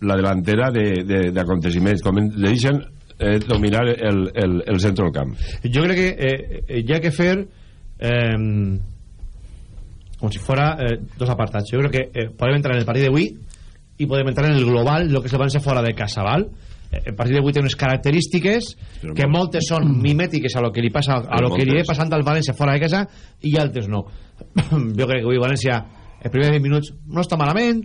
la delantera de- de- d'aconteciments, de, li deixen eh, dominar el, el, el centre del camp. Jo crec que eh, hi ha que fer eh, com si fora eh, dos apartats. Jo crec que eh, podem entrar en el partit d'avui i podem entrar en el global, el que se va fora de casa, val? Eh, El partit d'avui té unes característiques Però que molt- moltes són mimètiques a lo que li passa a lo que li ve passant al València fora de casa i altres no. jo crec que avui València els primers 20 minuts no està malament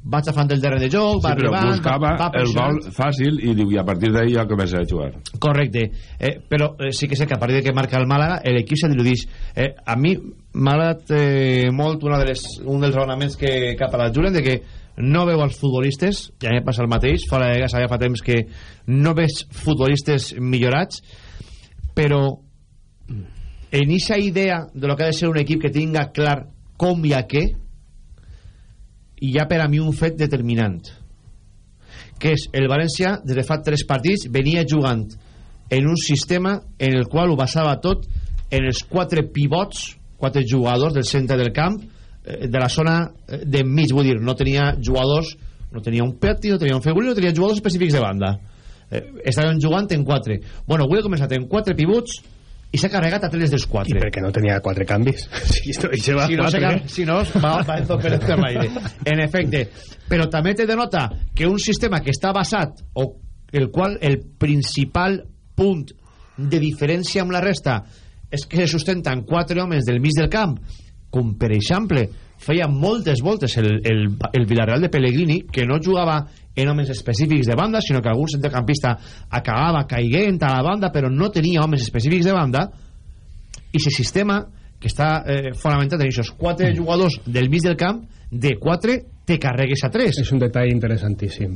va xafant el terreny de joc, Sí, va però arribant, buscava va, va el gol fàcil i diu, i a partir d'ahí ja comença a jugar. Correcte, eh, però eh, sí que sé que a partir de que marca el Màlaga l'equip se diludix eh, a mi m'ha agradat eh, molt una de les, un dels raonaments que cap a la Julen de que no veu els futbolistes i a mi em passa el mateix, fora de casa ja fa temps que no ves futbolistes millorats però en aquesta idea de lo que ha de ser un equip que tinga clar com i a què hi ha per a mi un fet determinant que és el València des de fa tres partits venia jugant en un sistema en el qual ho basava tot en els quatre pivots quatre jugadors del centre del camp de la zona eh, d'enmig vull dir, no tenia jugadors no tenia un Peti, no tenia un Feguli no tenia jugadors específics de banda. Eh, estaven jugant en quatre. Bueno, avui ha començat en quatre pivots i s'ha carregat a tres dels i quatre perquè no tenia quatre canvis? Si, esto, i se va si no, se quatre, car- si no va, va en tot per este aire en efecte però també te denota que un sistema que està basat o el qual el principal punt de diferència amb la resta és que se sustenten quatre homes del mig del camp com per exemple feia moltes voltes el, el, el Villarreal de Pellegrini que no jugava en homes específics de banda sinó que algun centrecampista acabava caiguent a la banda però no tenia homes específics de banda. I ese sistema que està eh, fonamentat en aquests quatre jugadors del mig del camp de quatre te carregues a tres. És un detall interessantíssim.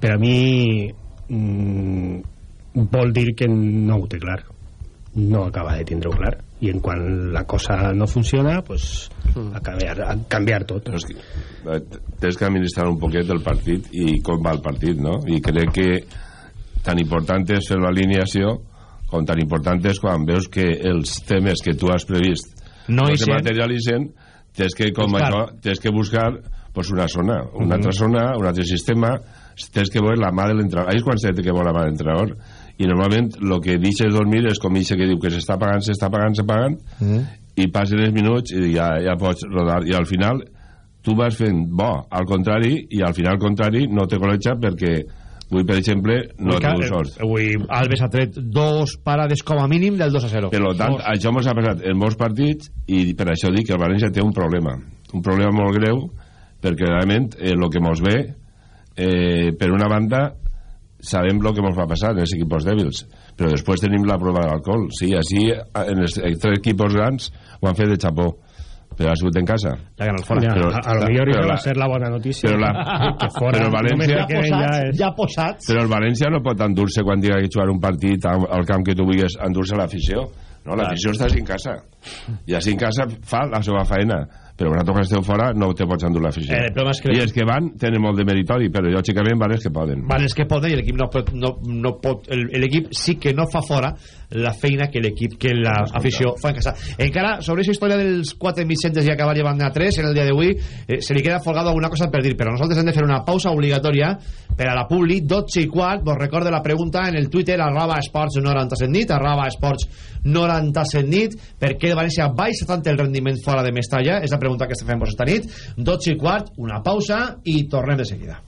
Per a mi mm, vol dir que no ho té clar. No acaba de tindre-ho clar i en quan la cosa no funciona pues, a, canviar, a canviar tot eh, tens que administrar un poquet el partit i com va el partit, no? I crec que tan important és fer l'alineació com tan important és quan veus que els temes que tu has previst No no se materialitzen tens que, com Buscar. això, tens que buscar pues, una zona, una Mhm. altra zona un altre sistema tens que veure la mà de l'entrenador ahí és quan s'ha de que veure la mà de l'entrenador i normalment el que deixes dormir és com ixe que diu que s'està pagant, s'està pagant, s'està pagant i passen els minuts i ja, ja pots rodar. I al final tu vas fent bo al contrari i al final contrari no te col·leja perquè avui per exemple no Avui, té eh, sort. avui Alves ha tret dos parades com a mínim del 2 a 0 per tant, Dos. això ens ha passat en molts partits i per això dic que el València té un problema. Un problema molt greu perquè realment eh, el que mos ve eh, per una banda sabem el que ens va passar en els equipos dèbils però després tenim la prova de l'alcohol. Sí, així en els tres equipos grans ho han fet de xapó però ha sigut en casa. La ganat fora ja, Però- a, a lo millor però això la- va ser la bona notícia. però la- que fora però el València- que queden ja és... ja posats. Però el València no pot endur-se quan diga que jugar un partit al camp que tu vulguis endur-se l'afició. No, l'afició està en casa. I així en casa fa la seva faena però quan toques esteu fora no te pots endur l'afició Eh, el que- i els que van tenen molt de meritori però lògicament van els que poden. Van els que poden i l'equip no, pot, no, no pot el- l'equip sí que no fa fora la feina que l'equip que l'afició fa en casa. encara sobre aquesta història dels quatre mitjentes i acabar llevant a tres en el dia d'avui eh, se li queda folgado alguna cosa per dir però nosaltres hem de fer una pausa obligatòria per a la Publi 12 i quart vos recordo la pregunta en el Twitter arroba esports 97 nit arroba esports 97 nit per què el València baixa tant el rendiment fora de Mestalla? És la pregunta que estem fent vos esta nit. 12 i quart, una pausa i tornem de seguida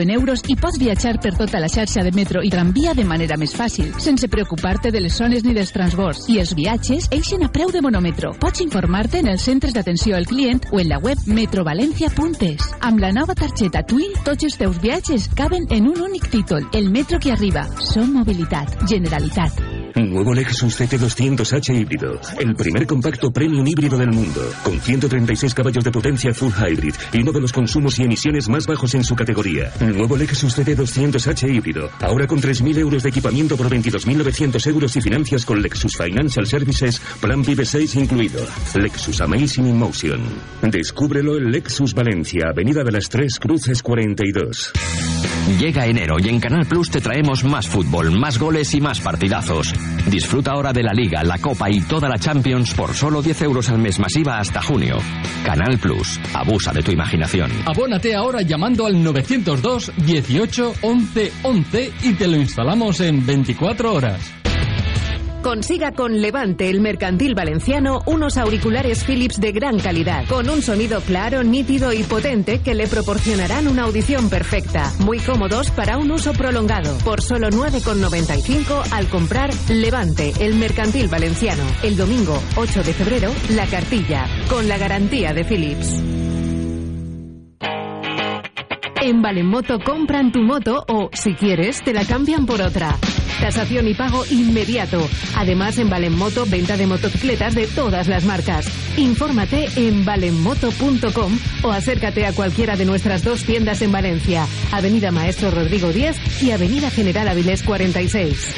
en euros i pots viatjar per tota la xarxa de metro i tramvia de manera més fàcil, sense preocupar-te de les zones ni dels transbords. I els viatges eixen a preu de monòmetro. Pots informar-te en els centres d'atenció al client o en la web metrovalencia.es. Amb la nova targeta Twin, tots els teus viatges caben en un únic títol. El metro que arriba. Som mobilitat. Generalitat. Nuevo Lexus CT200H híbrido, el primer compacto premium híbrido del mundo, con 136 caballos de potencia full hybrid y uno de los consumos y emisiones más bajos en su categoría. Nuevo Lexus CT200H híbrido, ahora con 3.000 euros de equipamiento por 22.900 euros y financias con Lexus Financial Services, Plan Vive 6 incluido. Lexus Amazing in Motion. Descúbrelo en Lexus Valencia, Avenida de las Tres Cruces 42. Llega enero y en Canal Plus te traemos más fútbol, más goles y más partidazos. Disfruta ahora de la Liga, la Copa y toda la Champions por solo 10 euros al mes masiva hasta junio. Canal Plus, abusa de tu imaginación. Abónate ahora llamando al 902 18 11 11 y te lo instalamos en 24 horas. Consiga con Levante, el mercantil valenciano, unos auriculares Philips de gran calidad, con un sonido claro, nítido y potente que le proporcionarán una audición perfecta, muy cómodos para un uso prolongado, por solo 9,95 al comprar Levante, el mercantil valenciano. El domingo 8 de febrero, la cartilla, con la garantía de Philips. En Valenmoto compran tu moto o, si quieres, te la cambian por otra. Tasación y pago inmediato. Además, en Valenmoto, venta de motocicletas de todas las marcas. Infórmate en valenmoto.com o acércate a cualquiera de nuestras dos tiendas en Valencia. Avenida Maestro Rodrigo 10 y Avenida General Avilés 46.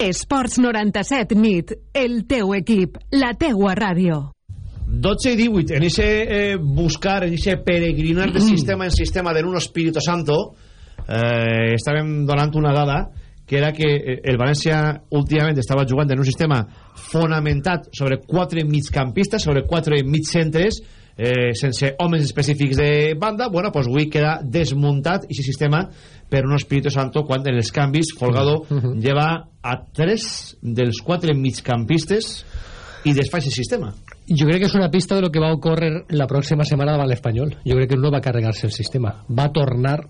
Esports 97 nit. El teu equip. La teua ràdio. 12 i 18, en ese eh, buscar, en ese peregrinar de sistema en sistema de un Espíritu Santo, eh, estàvem donant una dada que era que eh, el València últimament estava jugant en un sistema fonamentat sobre quatre migcampistes, sobre quatre migcentres, eh, sense homes específics de banda, bueno, pues avui queda desmuntat i sistema per un Espíritu Santo quan en els canvis Folgado lleva a tres dels quatre migcampistes i desfa el sistema. Yo creo que es una pista de lo que va a ocurrir la próxima semana al español. Yo creo que no va a carregarse el sistema. Va a tornar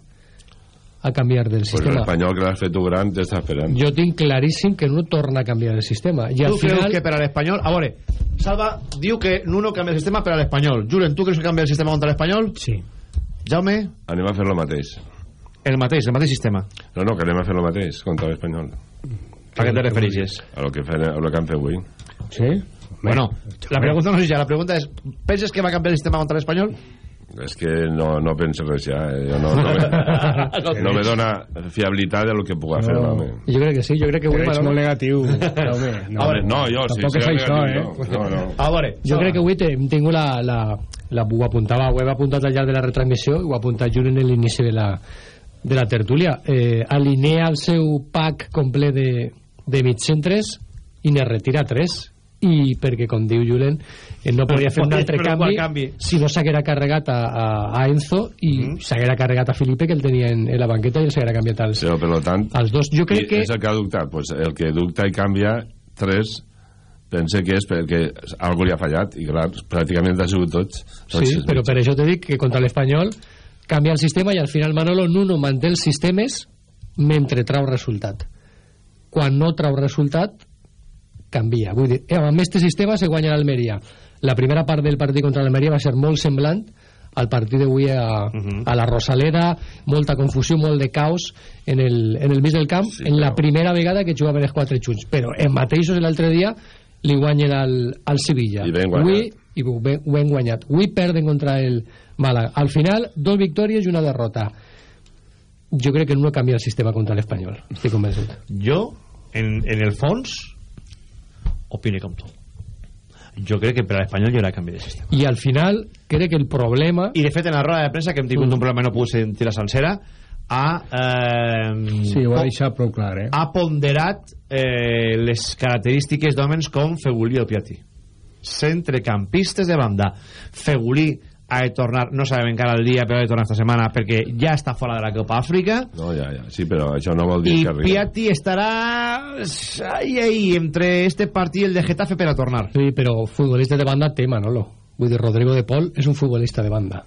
a canviar del pues sistema. l'Espanyol que l'has fet tu gran t'està esperant Jo tinc claríssim que no torna a canviar el sistema. I al tu creus final... que per a l'Espanyol... A veure, Salva diu que Nuno canvia el sistema per a l'Espanyol. Julen, tu creus que canvia el sistema contra l'Espanyol? Sí. Jaume? anem a fer lo mateix El mateix, el mateix sistema. no, no, que anem a fer lo mateix contra l'Espanyol A què te refereixes? a lo que, fe, a lo que han fet avui Sí? Bueno, la pregunta no és ja, la pregunta és penses que va canviar el sistema contra l'Espanyol? és que no, no penso res ja eh? jo no, no, me, no me dona fiabilitat de lo que puga fer No. home. Jo crec que sí, jo crec que avui... Però ets molt negatiu. No, home, no, jo sí, Tampoc sí, és això, eh? no, no, no. A veure, Jo crec que avui hem tingut la, la, la, ho apuntava, ho hem apuntat al llarg de la retransmissió, ho ha apuntat Julen en l'inici de la, de la tertúlia. Eh, alinea el seu pack complet de, de mitcentres i ne retira tres i perquè com diu Julen eh, no podria fer un altre Però canvi, canvi? si no s'haguera carregat a, a, a Enzo i s'haguera carregat a Felipe que el tenia en, en la banqueta i el s'haguera canviat als, Però, per tant, als dos jo crec que és el que ha dubtat pues el que dubta i canvia tres pense que és perquè algú li ha fallat i clar, pràcticament ha sigut tots, tots Sí, però per això te dic que contra l'Espanyol canvia el sistema i al final Manolo Nuno manté els sistemes mentre trau resultat. Quan no trau resultat, canvia. Vull dir, eh, amb aquest sistema se guanya l'Almeria. La primera part del partit contra l'Almeria va ser molt semblant al partit d'avui a, a la Rosaleda, molta confusió, molt de caos en el, en el mig del camp, sí, en la primera vegada que jugaven els quatre junts. Però en mateixos l'altre dia li guanyen al, al Sevilla. I ben guanyat. Avui, i ho ben, ho ben guanyat. Avui perden contra el Málaga. Al final, dos victòries i una derrota. Jo crec que no canvia el sistema contra l'Espanyol. Estic convençut. Jo, en, en el fons, opine com tu. Jo crec que per a l'Espanyol hi haurà canvi de sistema. I al final, crec que el problema... I de fet, en la roda de premsa, que hem tingut Mm. un problema no pogut sentir la sencera, ha, eh, Sí, ho ha deixat prou clar, eh? ha ponderat eh, les característiques d'homes com Fegulí o Piatti. Centrecampistes de banda. Fegulí ha de tornar, no sabem encara el dia, però ha de tornar esta setmana perquè ja està fora de la Copa Àfrica. No, ja, ja, sí, però això no vol dir I que arribi. Piatti estarà ahí, ahí, entre este partit i el de Getafe per a tornar. Sí, però futbolista de banda té Manolo. Vull dir, Rodrigo de Pol és un futbolista de banda.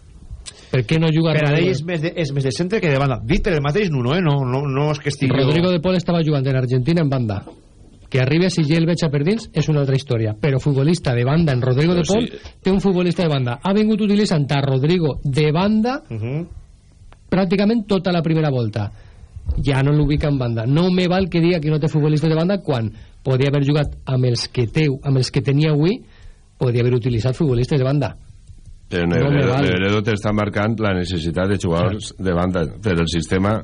Per què no juga Per a Rodrigo? ell és més, de, és més de centre que de banda. Dit per el mateix Nuno, eh? No, no, no és que estigui... Rodrigo de Pol estava jugant en Argentina en banda. Que arribi a si ja el veig a per dins és una altra història. Però futbolista de banda en Rodrigo Però de Pol sí. té un futbolista de banda. Ha vingut utilitzant a Rodrigo de banda Uh -huh. pràcticament tota la primera volta. Ja no l'ubica en banda. No me val que diga que no té futbolista de banda quan podia haver jugat amb els que teu, amb els que tenia avui, podia haver utilitzat futbolistes de banda. Però No me Negredo, t'està marcant la necessitat de jugadors de banda, però el sistema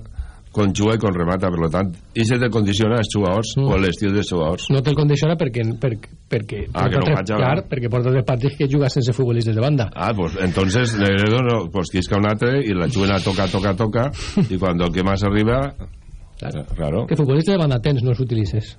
quan juga i quan remata, per tant, i se te condiciona els jugadors Mm. o l'estil dels jugadors. No te'l condiciona perquè, per, perquè, Ah, que no porta tres- vaig a- clar, perquè porta tres partits que juga sense futbolistes de banda. Ah, pues entonces Negredo no, pues quisca un altre i la juguen a toca, toca, toca i quan el que més arriba claro, raro Que futbolistes de banda tens, no els utilitzes.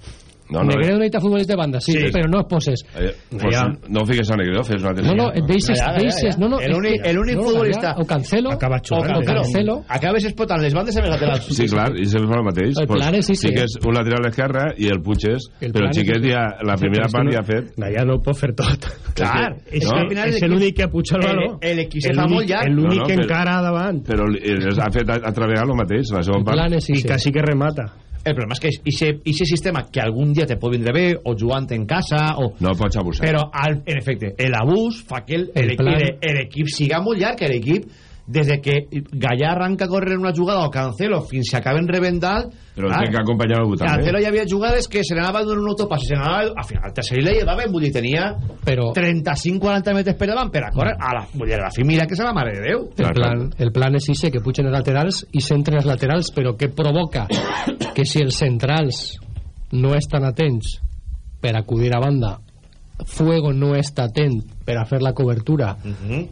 No, no, Negredo necessita futbolista de banda, sí, Sí. però no els poses. eh, pues, Ja. no fiques a Negredo fes una No, no, deixes, Ja, ja, ja, deixes, ja. no, no. El és únic- que- el únic no, futbolista- O Cancelo. Acaba O jugant. Cancelo. Acabes les bandes amb els laterals. Sí, clar, i sempre fa el mateix. El plan és ese. Fiques un lateral esquerra i el Puigés, El però el és xiquet ja, la primera Sí, part no- ja ha fet. Allà no ho pot fer tot. Clar, és, no. que final és l'únic que puja el valor. El- el se fa molt llarg. L'únic que encara davant. Però eh, ha fet a, treballar el mateix, la segona El part. plan és I quasi que remata. El problema és que aquest sistema que algun dia te pot vindre bé, o jugant en casa, o... No pots abusar. Però, al, en efecte, l'abús fa que el- El el- plan- el- el equip siga molt llarg, que l'equip, des de que Gallà arranca a córrer en una jugada o Cancelo fins que acaben rebent dalt... Però clar, té que acompanyar algú també. Cancelo hi havia jugades que se n'anava donant un autopàs i se n'anava... Al final, el tercer li llevaven, vull dir, tenia Però 35-40 metres per davant per a córrer. A la, vull dir, a la fi, mira que se la mare de Déu. el plan, el plan és ese, que pugen els laterals i centren els laterals, però que provoca que si els centrals no estan atents per acudir a banda, Fuego no està atent per a fer la cobertura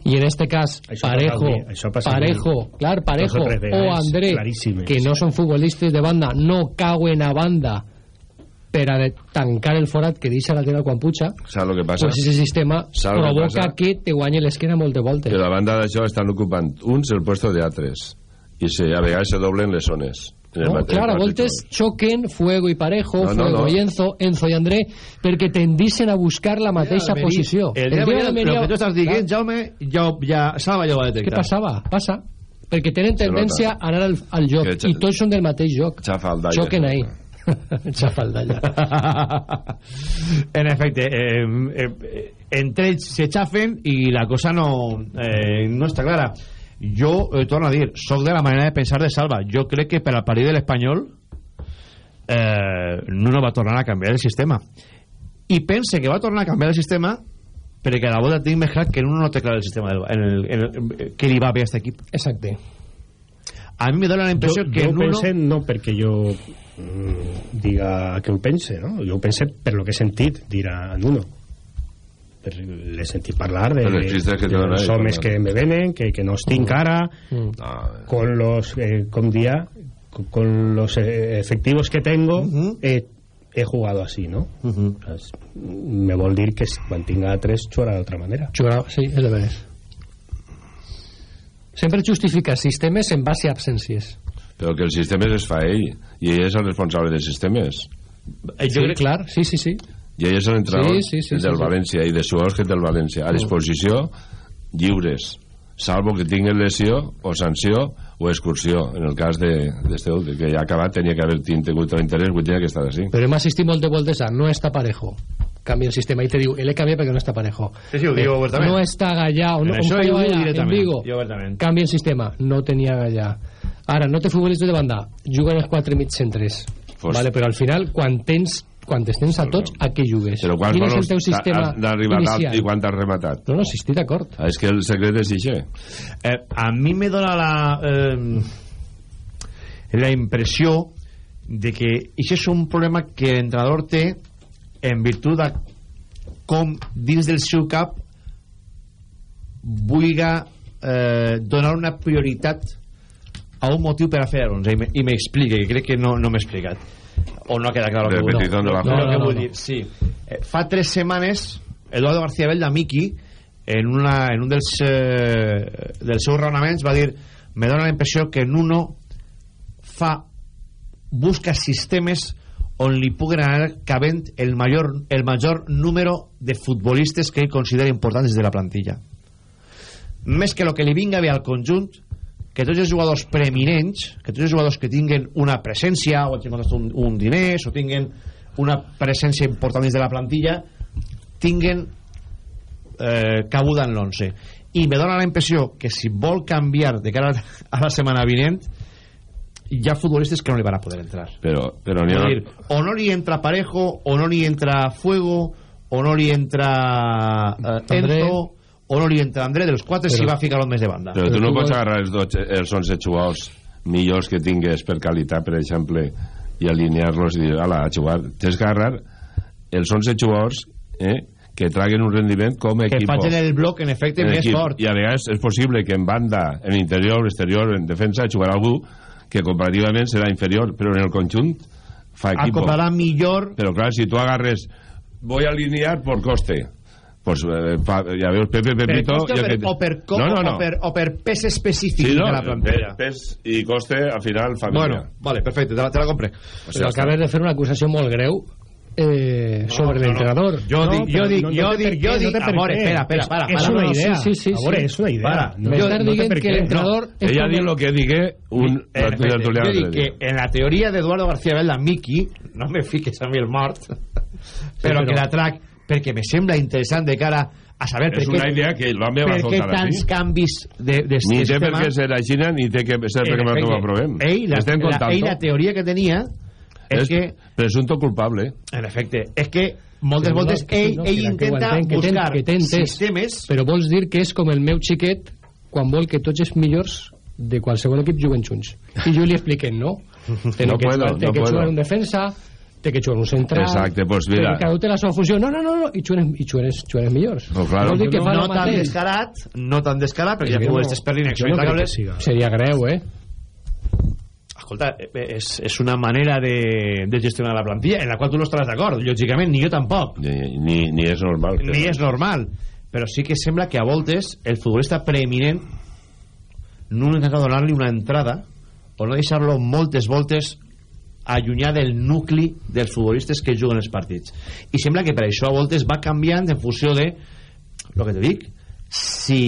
i en este cas Això Parejo, això Parejo, clar, Parejo o André, claríssimes. que no són futbolistes de banda, no cauen a banda per a de- tancar el forat que deixa lateral quan puja, Saps que passa? pues ese sistema Saps que provoca passa? que te guanyi l'esquena moltes voltes. Que a banda d'això estan ocupant uns el puesto de altres i se, a vegades se doblen les zones. El No, mateix clar, a partit. voltes xoquen Fuego i Parejo, No, no, Fuego no. i Enzo, Enzo i André, perquè tendixen a buscar la mateixa Almeria- posició. El dia dia d'Almeria, el que tu estàs dient, clar, Jaume, ja, ja, Salva ja ho va Què detectar. passava? Passa. Perquè tenen tendència a anar al, al joc, Que i tots són del mateix joc. Xafaldalla. Xoquen ahí. Xafaldalla. en efecte, eh, eh, entre ells se xafen i la cosa no, eh, no està clara. Jo, eh, torno a dir, soc de la manera de pensar de Salva. Jo crec que per al partit de l'Espanyol eh, Nuno va tornar a canviar el sistema. I pense que va tornar a canviar el sistema perquè a la volta tinc més clar que Nuno no té clar el sistema del, en el, en el, que li va bé a este equip. Exacte. A mi me dóna la impressió jo, que jo Nuno... pense no perquè jo mm, diga que ho pense no? jo ho pense per lo que he sentit dir a Nuno per l'he sentit parlar de, pistes que de ell, homes que me venen que, que no els tinc ara Mm. No, con los eh, com dia con, los eh, efectivos que tengo he, he jugado así ¿no? O sea, es- me vol dir que quan tinga tres jugarà d'altra manera Jugarà, sí, és de veres. Sempre justifica sistemes en base a absències. però que el sistema es fa ell i ell és el responsable dels sistemes Eh, Sí, clar, sí, sí, sí. I ell és l'entrenador Sí, sí, sí, del sí, sí. València i de jugadors que té el València a disposició lliures salvo que tinguin lesió o sanció o excursió en el cas de, d'este últim que ja ha acabat tenia que haver tingut interès avui tenia que estar així Pero hemos asistido moltes voltes a no está parejo. Cambia el sistema y te digo, él cambia porque no está parejo. Sí, sí, ho digo obertament. No está gallado, no, Però això ho en directament, Vigo. Cambia el sistema, no tenía gallà. Ara, no té futbolistes de banda, juguen els quatre mig centres. Pues- vale, però al final, quan tens quan tens a tots, a què jugues? però quants Quin és el teu sistema inicial? i quant has rematat No, no, si estic d'acord. Ah, és que el secret és això Eh, a mi me dona la eh, la impressió de que això és un problema que l'entrenador té en virtut de com dins del seu cap vulga eh, donar una prioritat a un motiu per a fer doncs, i me- i m'explique, que crec que no, no m'he explicat o no ha quedat clar el que no, que No, no, vull no. dir sí. eh, fa tres setmanes Eduardo García Bell Miki en, una, en un dels eh, dels seus raonaments va dir me dona la impressió que Nuno fa busca sistemes on li puguen anar cabent el major, el major número de futbolistes que ell considera importants de la plantilla més que el que li vinga bé al conjunt que tots els jugadors preeminents que tots els jugadors que tinguen una presència o tinguin un, un diners o tinguen una presència important dins de la plantilla tinguen eh, cabuda en l'11 i me dona la impressió que si vol canviar de cara a la setmana vinent hi ha futbolistes que no li van a poder entrar però, però ha dir, o no li entra Parejo o no li entra Fuego o no li entra eh, André. Enzo o no li entra André dels quatre Però- si va ficar el més de banda Però tu no pots agarrar els, 12, els 11 jugadors millors que tingues per qualitat, per exemple, i alinear-los i dir, ala, a jugar. Tens que agarrar els 11 jugadors eh, que traguen un rendiment com a que equip. facin el bloc en efecte en més equip. fort I a vegades és possible que en banda, en interior, exterior, en defensa, jugarà algú que comparativament serà inferior, però en el conjunt fa equip. acoplarà millor Però clar, si tu agarres voy a alinear por coste pues eh, pa, ja veus Pepe per Pepito o per, que- o, per, no, no, no. o, per, o per pes específic Sí, no, de la plantilla pe- pes i coste al final família bueno, vale, perfecte, te la, te la compré Però acabes de fer una acusació molt greu eh, sobre l'entrenador. Jo No, dic, jo dic, no- jo no dic, jo no dic, espera, espera, És- para, és para, una no, idea. sí, sí, sí, Amore, sí. és una idea. Para, No, jo- no per que l'entrenador No. ella diu el que digue un jo de dic que en la teoria d'Eduardo García Bella Miki no me fiques a mi el mort però però- que la trac perquè me sembla interessant de cara a saber és per una què idea que l'home va per soltar tants així canvis de, de ni té per què ser així ni té que ser perquè no efecte, ho aprovem ell, la, estem la, contant ell la teoria que tenia és, que presunto culpable en efecte és que moltes Però no, voltes ell, no, ell la- intenta que ten- buscar que entès. sistemes Però vols dir que és com el meu xiquet quan vol que tots els millors de qualsevol equip juguen junts. I jo li expliquem, no? Té No que puedo, no que jugar un defensa, té que jugar un central... Exacte, pues mira. Cada un té la seva funció. No, no, no, no. I juguen, i juguen, juguen millors. No, claro. Dir que no, no tan descarat no tan descarat perquè ja no- per línia jo no. Seria greu, eh? escolta, eh, és, és una manera de, de gestionar la plantilla en la qual tu no estaràs d'acord, lògicament, ni jo tampoc ni, ni, ni és normal ni és normal però sí que sembla que a voltes el futbolista preeminent no intenta donar-li una entrada o no deixar-lo moltes voltes allunyar del nucli dels futbolistes que juguen els partits i sembla que per això a voltes va canviant en funció de el que te dic si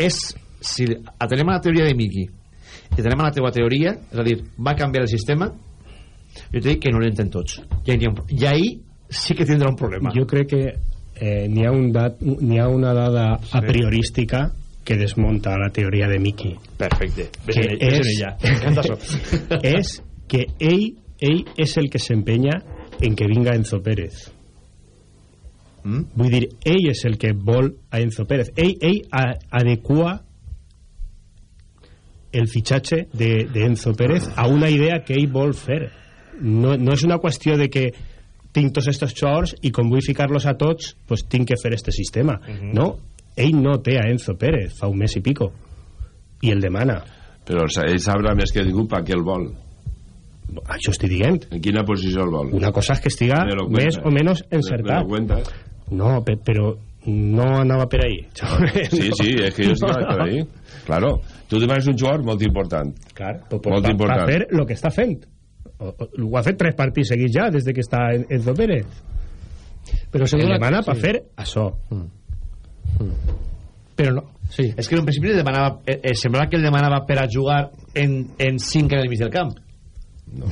és si atenem a la teoria de Miki i atenem a la teva teoria és a dir, va canviar el sistema jo te dic que no l'entén tots i, ahí, i ahí sí que tindrà un problema Jo crec que eh, n'hi ha, un dat, ha una dada a priorística que desmonta la teoria de Miki. Perfecte. Que és, això. és que ell, ell és el que s'empenya en que vinga Enzo Pérez. Mm? Vull dir, ell és el que vol a Enzo Pérez. Ell, ell a, adequa el fitxatge de, de Enzo Pérez a una idea que ell vol fer. No, no és una qüestió de que tinc tots aquests jugadors i com vull ficar-los a tots pues tinc que fer este sistema. Mhm. No, ell no té a Enzo Pérez fa un mes i pico i el demana. però ell sabrà més que ningú per què el vol això estic dient en quina posició el vol una cosa és que estiga Me més o menys Me encertat cuenta. no, pe- però no anava per ahí Sí, sí, es que yo estoy por ahí. Claro, tú demanes un jugador molt important. Clar, Molt per, important. per fer el que està fent o, o, ho ha fet tres partits seguits ja des de que està en- Enzo Pérez Però se demana per sí. fer això. Però no, sí. És que en un principi demanava, eh, eh, semblava que el demanava per a jugar en, en 5 en el mig del camp. No.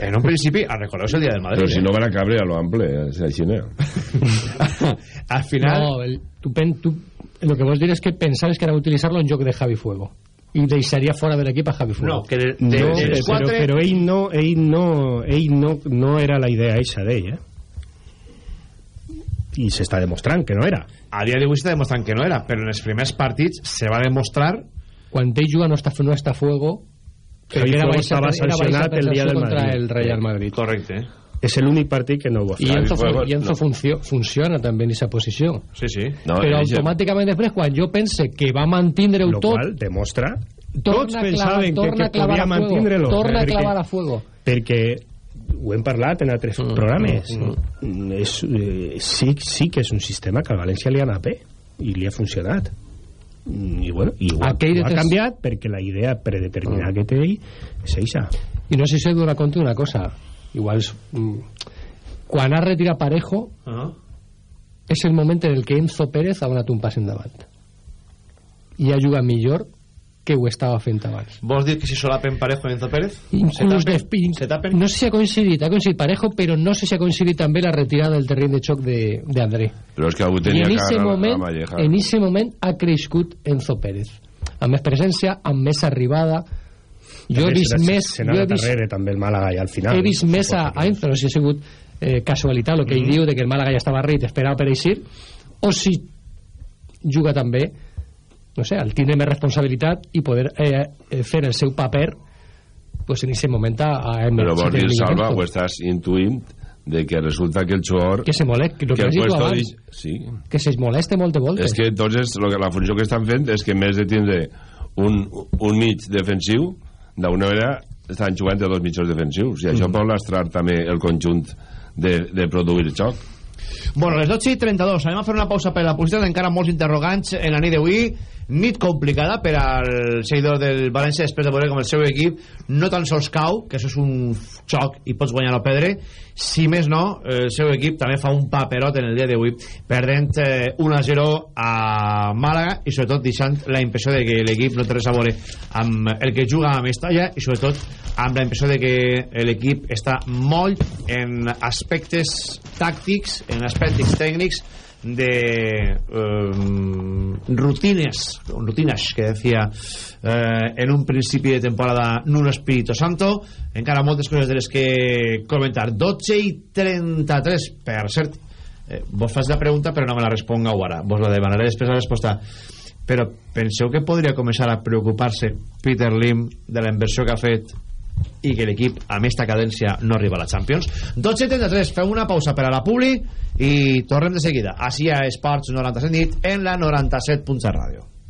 En un principi, a recordeu el dia del Madrid. Però si eh? no van a cabre a lo ample, és així, no? Al final... No, el, tu, pen, tu, lo que vos dir és que pensaves que era utilitzar-lo en joc de Javi Fuego. I deixaria fora de l'equip a Javi Fuego. No, que de, No, de, de, però, les quatre... però ell no, ell no, ell no, no era la idea eixa d'ell, eh? I s'està demostrant que no era. A dia d'avui està demostrant que no era, però en els primers partits se va demostrar... Quan ell juga no està, no està a Fuego, Javi Fuego estava baixa sancionat el dia del contra Madrid. el Real Madrid. Correcte. És l'únic partit que no ho va fer. I Enzo, Fuego, i Enzo no. funcio, funciona també en aquesta posició. Sí, sí. No, però ja- automàticament després, quan jo pense que va mantindre-ho Lo tot, qual demostra... Tots pensaven que, torna que podia mantindre-lo. torna a clavar a fuego. Perquè ho hem parlat en altres Mm, programes. mm, Mm, És, eh, sí, sí que és un sistema que al València li ha anat bé i li ha funcionat. Mm, I, bueno, i ho, ha, Aquell ho ha canviat perquè la idea predeterminada que té ell és eixa. I no sé si he donat compte d'una cosa. Igual, és, mm, quan ha retirat Parejo, Uh -huh. és el moment en el que Enzo Pérez ha donat un pas endavant. I ha jugat millor que ho estava fent abans. Vols dir que si solapen Parejo i Enzo Pérez? Inclús se de, tapen? se tapen? no sé si ha coincidit, ha coincidit Parejo, però no sé si ha coincidit també la retirada del terreny de xoc de, de André. Però és que avui tenia en ese moment, malleja. en ese moment ha crescut Enzo Pérez. Amb més presència, amb més arribada. Jo he vist més... se Jo n'ha he vist, darrere també el Màlaga i al final. he vist més a, a Enzo, no sé si ha sigut eh, casualitat el que ell diu de que el Màlaga ja estava rit, esperava per eixir, o si juga també no sé, al tindre més responsabilitat i poder eh, eh, fer el seu paper pues en aquest moment a, a Però vols dir, Salva, ho estàs intuint de que resulta que el jugador... que se molest, que, lo que, que el puesto abans, de- Sí, que se moleste molt de voltes. és que entonces lo que, la funció que estan fent és que més de tindre un, un mig defensiu d'una manera estan jugant a dos mitjos defensius. I això Mm. pot lastrar també el conjunt de, de produir xoc. Bueno, les 12 i 32, anem a fer una pausa per la publicitat, encara molts interrogants en la nit d'avui, nit complicada per al seguidor del València després de veure com el seu equip no tan sols cau, que això és un xoc i pots guanyar o perdre, si més no, el seu equip també fa un paperot en el dia d'avui, perdent eh, 1-0 a Màlaga i sobretot deixant la impressió de que l'equip no té res a veure amb el que juga a Mestalla i sobretot amb la impressió de que l'equip està molt en aspectes tàctics, en aspectes tècnics de eh, rutines rutinas que decía eh, en un principi de temporada Nuno Espíritu Santo. Encara moltes coses de les que comentar. 12 i 33 per cert eh, vos fas la pregunta però no me la responga ara. Vos la demanaré després la resposta. Però penseu que podria començar a preocupar-se Peter Lim de la inversió que ha fet i que l'equip amb esta cadència no arriba a la Champions. 12.33, fem una pausa per a la Publi i tornem de seguida. Així a Esports 97 nit en la 97.7 ràdio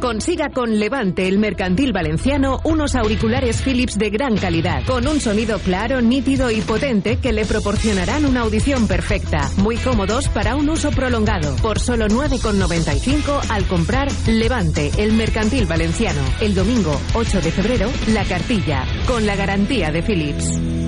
Consiga con Levante, el mercantil valenciano, unos auriculares Philips de gran calidad, con un sonido claro, nítido y potente que le proporcionarán una audición perfecta, muy cómodos para un uso prolongado. Por solo 9,95 al comprar Levante, el mercantil valenciano. El domingo 8 de febrero, la cartilla, con la garantía de Philips.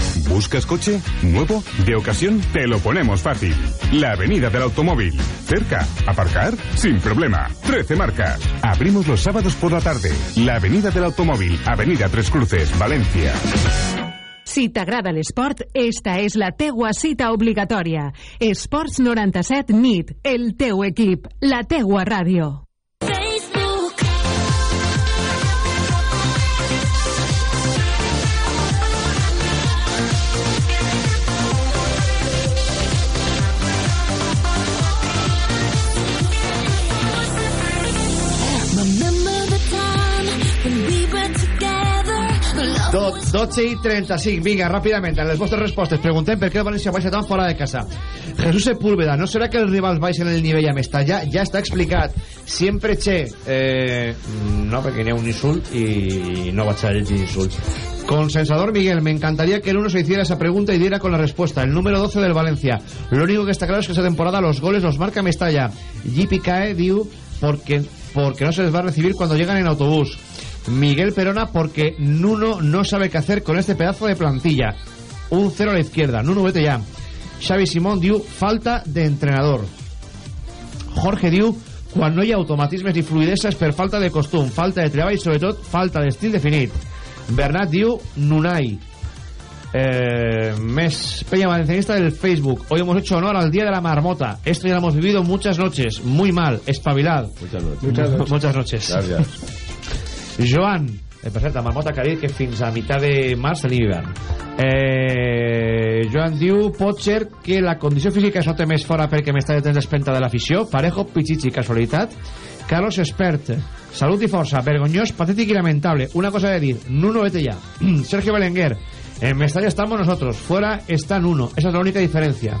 ¿Buscas coche? ¿Nuevo? ¿De ocasión? Te lo ponemos fácil. La Avenida del Automóvil. Cerca. ¿Aparcar? Sin problema. 13 marcas. Abrimos los sábados por la tarde. La Avenida del Automóvil. Avenida Tres Cruces, Valencia. Si t'agrada l'esport, esta és la teua cita obligatòria. Esports 97 NIT, el teu equip, la teua ràdio. Do, 12 i 35, vinga, ràpidament, en les vostres respostes. Preguntem per què el València baixa tan fora de casa. Jesús Sepúlveda, ¿no será que els rivals baixen el nivell a Mestalla? Ja està explicat. Siempre che. Eh, no, perquè n'hi ha un insult i no vaig a llegir insults. Consensador Miguel, me encantaría que el uno se hiciera esa pregunta y diera con la respuesta. El número 12 del Valencia. Lo único que está claro es que esa temporada los goles los marca Mestalla. JP cae, diu, porque, porque no se les va a recibir cuando llegan en autobús. Miguel Perona porque Nuno no sabe qué hacer con este pedazo de plantilla. Un cero a la izquierda. Nuno, vete ya. Xavi Simón diu falta de entrenador. Jorge diu quan no hi ha automatismes ni fluidesa és per falta de costum, falta de treball i sobretot falta d'estil definit. Bernat diu Nunai. Eh, més peña valencianista del Facebook. Hoy hemos hecho honor al Día de la Marmota. Esto ya lo hemos vivido muchas noches. Muy mal, espabilad. Muchas noches. Muchas noches. Muchas noches. Gracias. Joan, eh, per cert, la marmota que fins a mitjà de març hivern. Eh, Joan diu, pot que la condició física es note més fora perquè m'està de temps d'espenta de l'afició. Parejo, Pichichi, casualitat. Carlos Espert, salut i força, vergonyós, patètic i lamentable. Una cosa de dir, Nuno vete ya. Sergio Belenguer, en Mestalla estamos nosotros, fuera está Nuno. Esa es la única diferencia.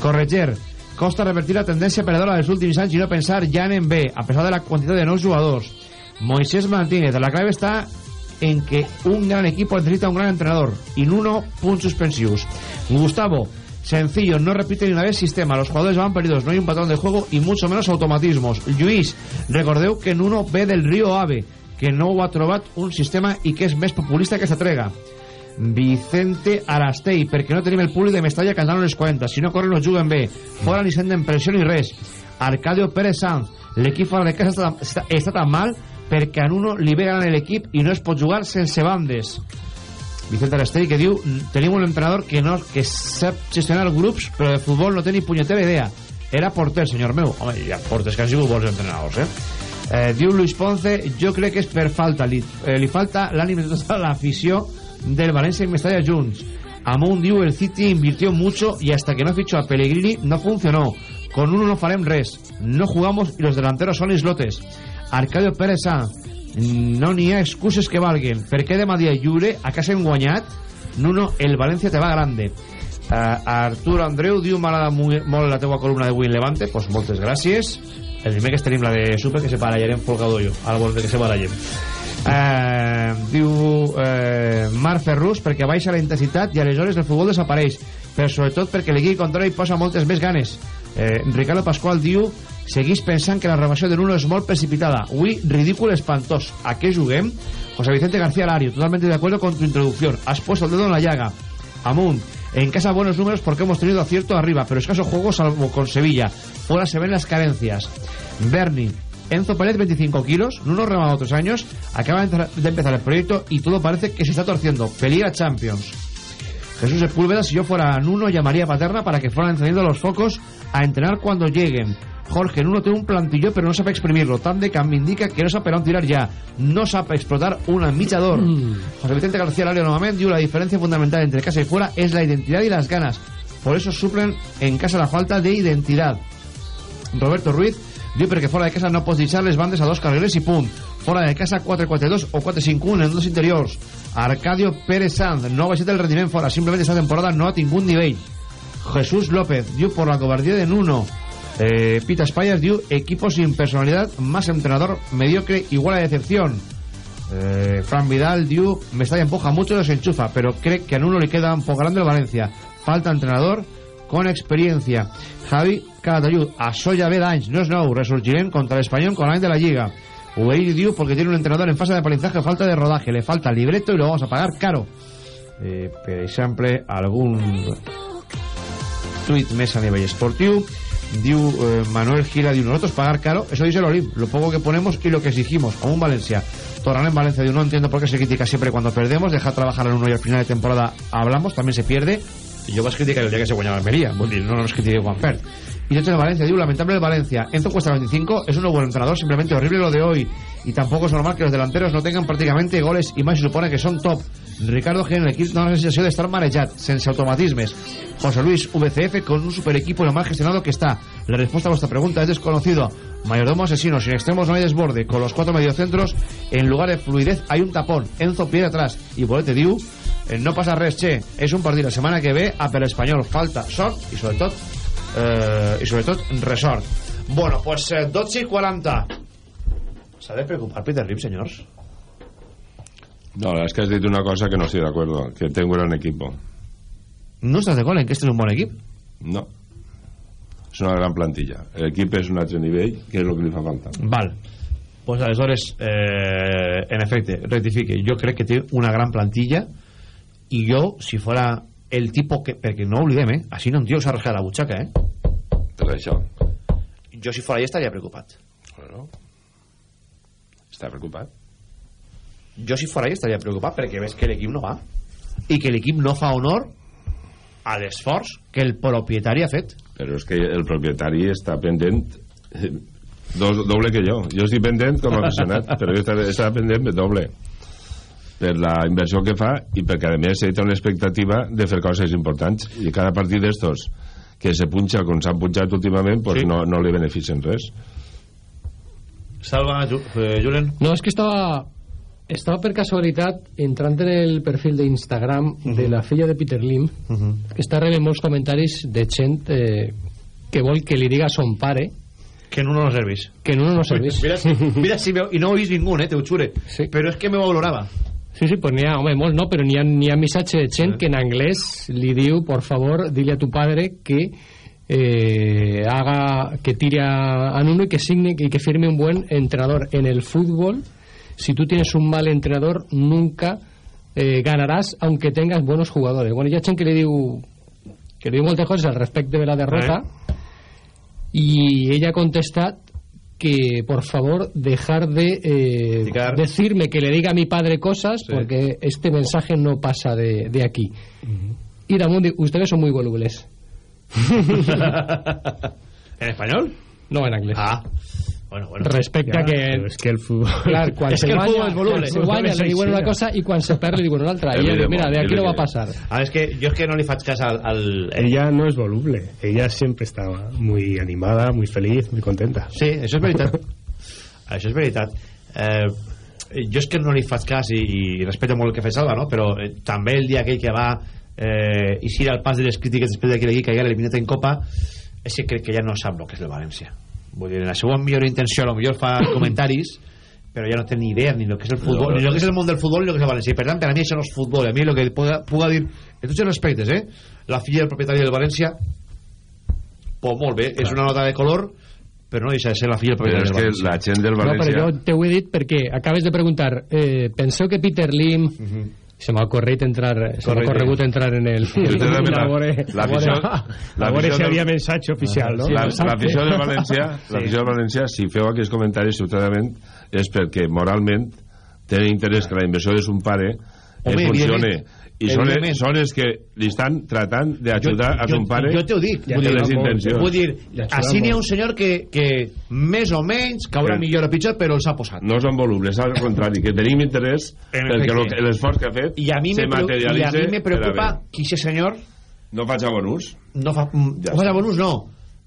Correger, costa revertir la tendència perdedora dels últims anys i no pensar ja en B, a pesar de la quantitat de nous jugadors. Moisés Martínez, la clave está en que un gran equipo necesita un gran entrenador y uno puntos suspensivos. Gustavo, sencillo, no repite ni una vez sistema, los jugadores van perdidos, no hay un patrón de juego y mucho menos automatismos. Lluís, recordeu que en uno ve del río Ave, que no ha trobat un sistema i que és més populista que s'atrega. Vicente Arastei, perquè no tenim el públic de Mestalla cantant les 40, si no corren no juguen bé, fora ni senten pressió ni res. Arcadio Pérez Sanz, l'equip fora de casa està tan mal perquè a uno li ve ganar l'equip i no es pot jugar sense bandes. Vicente Arastei que diu tenim un entrenador que no que sap gestionar grups però de futbol no té ni punyetera idea. Era porter, senyor meu. Home, hi ha porters que han sigut bons entrenadors eh? Eh, diu Luis Ponce jo crec que és per falta. Li, eh, li falta l'ànim de tota l'afició del Valencia i Mestalla junts. Amunt diu el City invirtió mucho y hasta que no fichó a Pellegrini no funcionó. Con uno no farem res. No jugamos y los delanteros son islotes Arcadio Pérez Sanz no n'hi ha excuses que valguen. Per què demà dia lliure? A casa hem guanyat? Nuno, el València te va grande. Uh, Artur Andreu diu m'agrada molt la teua columna de Win Levante. Pues moltes gràcies. El que tenim la de Super que se Folgado jo ara vol que se barallem. Uh, diu uh, Marc Ferrus perquè baixa la intensitat i aleshores el futbol desapareix però sobretot perquè l'equip controla i posa moltes més ganes. Eh, Ricardo Pascual diu seguís pensant que la renovació de Nuno és molt precipitada. Avui, ridícul espantós. ¿A qué juguem? José Vicente García Lario, totalmente de acuerdo con tu introducción. Has puesto el dedo en la llaga. Amunt. En casa buenos números porque hemos tenido acierto arriba, pero escaso juego salvo con Sevilla. Fuera se ven las carencias. Bernie. Enzo Pérez, 25 kilos, Nuno renovado tres años, acaba de empezar el proyecto y todo parece que se está torciendo. Peligra Champions. Jesús Sepúlveda, si yo fuera Nuno, llamaría a Paterna para que fueran encendiendo los focos a entrenar cuando lleguen. Jorge, Nuno té un plantilló però no sap exprimirlo. Tant de camp m'indica que no sap per on tirar ja. No sap explotar un ambichador. Mm. José Vicente García Lario nuevamente la diferencia fundamental entre casa y fuera es la identidad y las ganas. Por eso suplen en casa la falta de identidad. Roberto Ruiz diu perquè fora de casa no pots deixar les bandes a dos carriles i punt. Fora de casa 4-4-2 o 4-5-1 en dos interiors. Arcadio Pérez Sanz no ha baixat el rendiment fora, simplement esta temporada no ha tingut nivell. Jesús López diu por la cobardía de Nuno. Pita Spayas diu equipo sin personalidad, más entrenador mediocre, igual a decepción. Eh, Fran Vidal diu Mestalla empuja mucho y los enchufa, pero cree que a uno le queda un poco grande el Valencia. Falta entrenador con experiencia. Javi Calatayud, a Soya ve d'anys, no és nou, resurgirem contra l'Espanyol con l'any de la Lliga. Ubeir diu porque tiene un entrenador en fase de aprendizaje, falta de rodaje, le falta libreto y lo vamos a pagar caro. eh, per exemple algun tuit més a nivell esportiu diu eh, Manuel Gira diu nosotros pagar caro eso dice el Olim lo poco que ponemos y lo que exigimos como un Valencia Torran en Valencia diu no entiendo por qué se critica siempre cuando perdemos deja trabajar en uno y al final de temporada hablamos también se pierde y yo vas criticar el día que se guanyava Almería vull dir, no nos critiqué quan perd y dentro de Valencia diu lamentable el Valencia Enzo cuesta 25 es un buen entrenador simplemente horrible lo de hoy y tampoco es normal que los delanteros no tengan prácticamente goles y más se supone que son top Ricardo G en el equip dona la sensació d'estar marejat, sense automatismes. José Luis VCF con un super equipo lo mal gestionado que está. La respuesta a vuestra pregunta es desconocido. Mayordomo asesino, sin extremos no hay desborde. Con los cuatro mediocentros, en lugar de fluidez hay un tapón. Enzo pie atrás y Bolete diu eh, no pasa res, che. És un partit la setmana que ve a per espanyol. Falta sort i sobretot eh, i sobretot resort. Bueno, pues eh, 12 i 40. S'ha de preocupar Peter Lim, senyors? No, es que has dicho una cosa que no estoy de acuerdo, que tengo un gran equipo. ¿No estás de acuerdo en que este es un buen equipo? No. Es una gran plantilla. El equipo es un altre nivell, que és el que li fa falta. Val. Pues aleshores, eh, en efecte, rectifique. Jo crec que té una gran plantilla i jo, si fora el tipo que... Perquè no oblidem, eh? Així no un tio s'ha rascat la butxaca, eh? Per això. Jo, si fora ella, estaria preocupat. Bueno. Està preocupat. Jo, si fora ella, estaria preocupat perquè ves que l'equip no va i que l'equip no fa honor a l'esforç que el propietari ha fet. Però és que el propietari està pendent eh, dos, doble que jo. Jo estic pendent com a aficionat, però jo està pendent doble per la inversió que fa i perquè a més ell té una expectativa de fer coses importants. I cada partit d'estos que se punxa com s'han punxat últimament pues Sí. no, no li beneficien res. Salva, Ju- eh, Julen. No, és que estava estava per casualitat entrant en el perfil d'Instagram de la filla de Peter Lim que està rebent molts comentaris de gent eh, que vol que li diga a son pare que en uno no servís. que en uno no servís. Mira, si, mira si veu, i no oís ningú, eh, te ho xure Sí. però és que me ho valorava Sí, sí, pues n'hi ha, home, molts no, però n'hi ha, ha missatge de gent que en anglès li diu, por favor, dile a tu padre que eh, haga, que tire a Nuno y que signe y que firme un buen entrenador. En el fútbol, si tú tienes un mal entrenador, nunca eh, ganarás aunque tengas buenos jugadores. Bueno, hi ha gent que li diu que li diu moltes coses al respecte de la derrota y ella ha contestat que por favor dejar de eh, decirme que le diga a mi padre cosas porque este mensaje no pasa de, de aquí. Y Damundi, ustedes son muy volubles. ¿En español? no en inglés. Ah bueno, bueno respecte a Ja, que és que el futbol... Clar, quan És se que el guanya, futbol és se guanya és li diuen una cosa i quan se perd li diuen una altra. I diu, mira, de aquí no va a pasar. Ah, és que jo és que no li faig cas al... al... Ella no es voluble. Ella siempre estaba muy animada, muy feliz, muy contenta. Sí, això és veritat. això és veritat. Eh, jo és que no li faig cas i, i respecto molt el que fa Salva, no? però eh, també el dia aquell que va eh, eixir al pas de les crítiques després de que l'equip caiguera eliminat en Copa és que crec que ja no sap el que és el València. Vull dir, en la seva millor intenció, a lo millor fa comentaris però ja no té ni idea ni lo que és el futbol, No, ni lo que és el món del futbol ni lo que és el València. Per tant, per a mi això no és futbol. A mi el que puga, puga dir, en tots els respectes, eh? la filla del propietari del València, pues molt bé, és una nota de color, però no deixa de ser la filla del però propietari és del que València. la gent del No, però València jo t'ho he dit perquè acabes de preguntar eh, penseu que Peter Lim se m'ha corregut entrar se m'ha Correcte. corregut entrar en el també la- La veure, la visió- la visió si havia missatge oficial, no? la, Exacte. l'afició del València Sí. l'afició del València si feu aquests comentaris ciutadament és perquè moralment tenen interès que la inversió de son pare eh, Home, funcione evidentment. I són, Evidentment. són els que li estan tratant d'ajudar a ton pare jo t'ho dic vull dir, les intencions vull dir Ja així n'hi ha un senyor que, que més o menys caurà Sí. millor o pitjor però els ha posat no són volubles, al contrari, que tenim interès En perquè l'esforç que ha fet i a mi se me, preu- i a materialitza mi me preocupa que aquest senyor no faig a bon ús no fa, mm, Ja no fa està. bonus no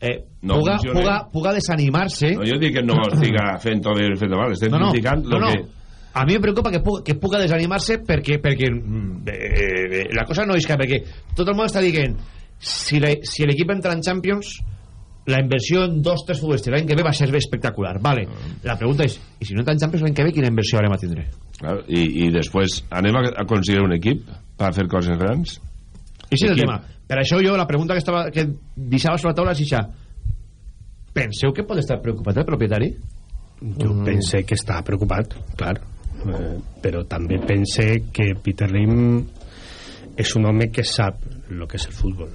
eh, No puga, funciona. puga, puga desanimar-se no, jo dic que no estiga fent tot bé fet mal estem no, no, criticant no, no. que a mi me preocupa que, puga, que puga desanimar-se perquè, perquè mm, eh, la cosa no és que perquè tot el món està dient si la- si l'equip entra en Champions la inversió en dos, tres futbolistes l'any que ve va ser espectacular vale. la pregunta és, i si no entra en Champions l'any que ve quina inversió haurem a tindre? Clar, i, i després anem a aconseguir un equip per fer coses grans I sí, el tema. Per això jo, la pregunta que, estava, que deixava sobre la taula és això. Penseu que pot estar preocupat el propietari? Jo pensé que estava preocupat, clar. Eh, però també pensé que Peter Lim és un home que sap el que és el futbol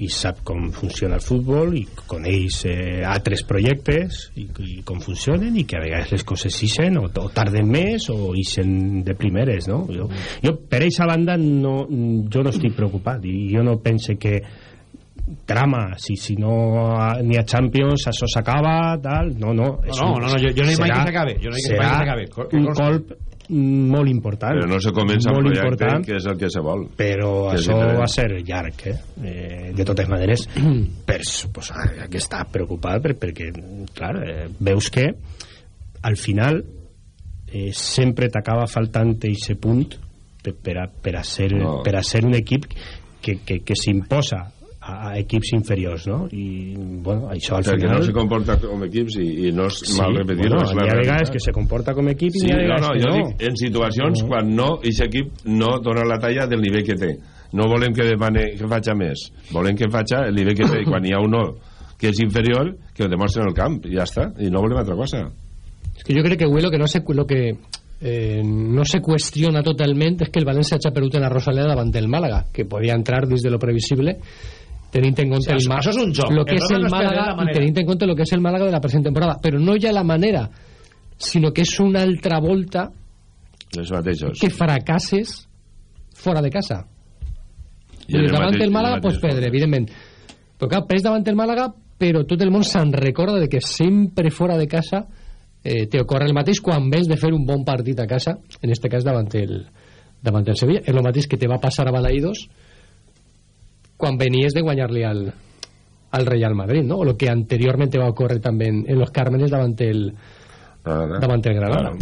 i sap com funciona el futbol i coneix eh, altres projectes i, i com funcionen i que a vegades les coses ixen o, o tarden més o ixen de primeres no? jo, jo per aquesta banda no, jo no estic preocupat i jo no pense que drama, si, si no n'hi ha Champions, això s'acaba tal, no, no, no, no, no, no, jo, jo no hi mai que s'acabe jo no hi mai que s'acabe un colp molt important però no se comença un projecte important, que és el que se vol però això va ser llarg eh? Eh, de totes maneres per suposar que està preocupat per, perquè clar, eh, veus que al final eh, sempre t'acaba faltant aquest punt per, per, a, per, a ser, No. per a ser un equip que, que, que s'imposa a, a equips inferiors no? i bueno, això al perquè final no se comporta com equips i, i no és Sí, mal repetir bueno, és la hi ha vegades que se comporta com equip i Sí, hi ha no, vegades no, que jo no. dic en situacions No. quan no, aquest equip no dona la talla del nivell que té. No volem que demane que faci més. Volem que faci el nivell que té. I quan hi ha uno que és inferior que ho demostri en el camp. I ja està, i no volem altra cosa. Es que yo creo que güey, lo que no se lo que eh, no se cuestiona totalmente es que el Valencia ha perdut en la Rosaleda davant del Málaga, que podía entrar desde lo previsible tenint en compte O sigui, el, Ma- això és un joc. lo que El és el Málaga i tenint en compte lo que és el Málaga de la present temporada però no ja la manera sinó que és una altra volta els mateixos que fracasses fora de casa. I el davant mateix- del en Málaga el pues mateix perdre, evidentment. Però clar, perds davant del Málaga però tot el món se'n recorda de que sempre fora de casa eh, te ocorre el mateix quan vens de fer un bon partit a casa en este cas davant el, davant el Sevilla. És el mateix que te va passar a Balaïdos quan venies de guanyar-li al, al Real Madrid no? o lo que anteriormente va ocórrer també en, en los Cármenes davant el, davant el Granada.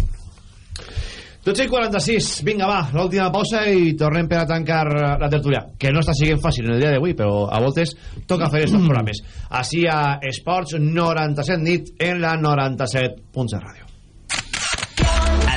12 i 46, vinga va, l'última pausa i tornem per a tancar la tertúlia que no està siguent fàcil en el dia d'avui però a voltes toca fer estos programes. Així a Esports 97 nit en la 97.7 ràdio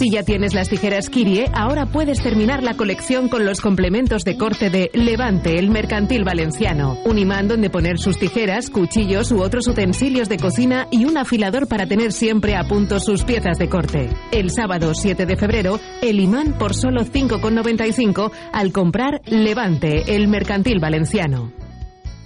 Si ya tienes las tijeras Kirie, ahora puedes terminar la colección con los complementos de corte de Levante, el mercantil valenciano. Un imán donde poner sus tijeras, cuchillos u otros utensilios de cocina y un afilador para tener siempre a punto sus piezas de corte. El sábado 7 de febrero, el imán por solo 5,95 al comprar Levante, el mercantil valenciano.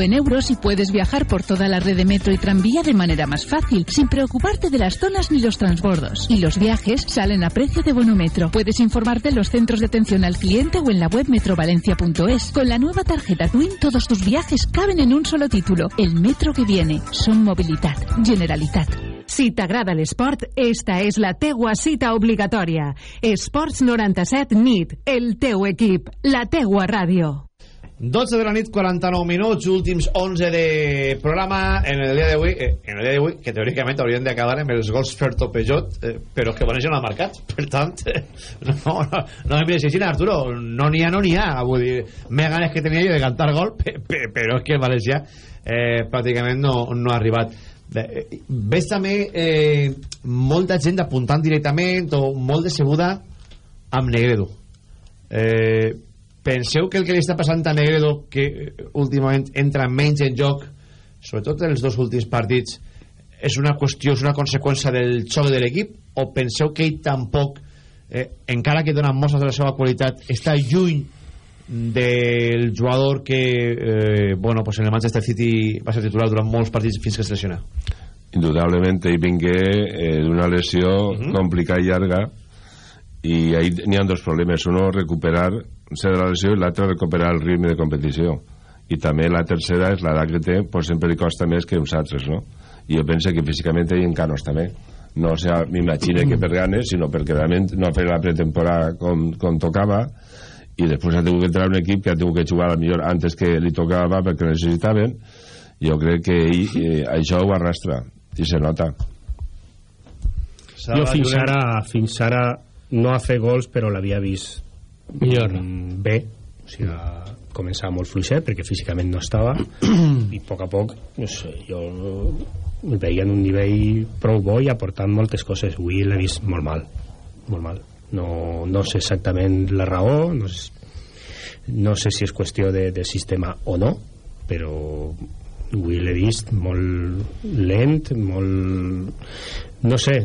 en euros y puedes viajar por toda la red de metro y tranvía de manera más fácil, sin preocuparte de las zonas ni los transbordos. Y los viajes salen a precio de bonometro. Puedes informarte en los centros de atención al cliente o en la web metrovalencia.es. Con la nueva tarjeta Twin, todos tus viajes caben en un solo título. El metro que viene. Son movilidad. Generalitat. Si t'agrada l'esport, esta és la teua cita obligatòria. Esports 97 NIT, el teu equip, la teua ràdio. 12 de la nit, 49 minuts, últims 11 de programa en el dia d'avui, eh, en el dia d'avui, que teòricament haurien d'acabar amb els gols Ferto Peugeot, eh, però que València no ha marcat. Per tant, eh, no, no, no em llegeixin, Arturo, no n'hi ha, no n'hi ha. Vull dir, més ganes que tenia jo de cantar gol, pe, pe, però és que el València eh, pràcticament no, no ha arribat. Eh, Ves també eh, molta gent apuntant directament o molt decebuda amb Negredo. Eh, penseu que el que li està passant a Negredo que eh, últimament entra menys en joc sobretot en els dos últims partits és una qüestió, és una conseqüència del xoc de l'equip? O penseu que ell tampoc eh, encara que dona mostres de la seva qualitat està lluny del jugador que eh, bueno, pues en el Manchester City va ser titular durant molts partits fins que es lesiona? Indudablement ell vingué eh, d'una lesió uh -huh. complicada i llarga i ahí n'hi ha dos problemes uno recuperar ser de la lesió i l'altre recuperar el ritme de competició. I també la tercera és l'edat que té pues sempre li costa més que uns altres no? i jo penso que físicament ell encara no està bé no sea, m'imagine que per ganes sinó perquè realment no ha fet la pretemporada com, com tocava i després ha tingut que entrar un equip que ha tingut que jugar millor antes que li tocava perquè necessitaven. Jo crec que ell, eh, això ho arrastra i se nota. Jo fins ara, fins ara no ha fet gols però l'havia vist millor. Mm, bé o sigui, començava molt fluixet perquè físicament no estava i a poc a poc no sé, jo el veia en un nivell prou bo i aportant moltes coses. Avui l'he vist molt mal molt mal. No, no sé exactament la raó no sé, no sé si és qüestió de, de sistema o no però avui l'he vist molt lent molt no sé,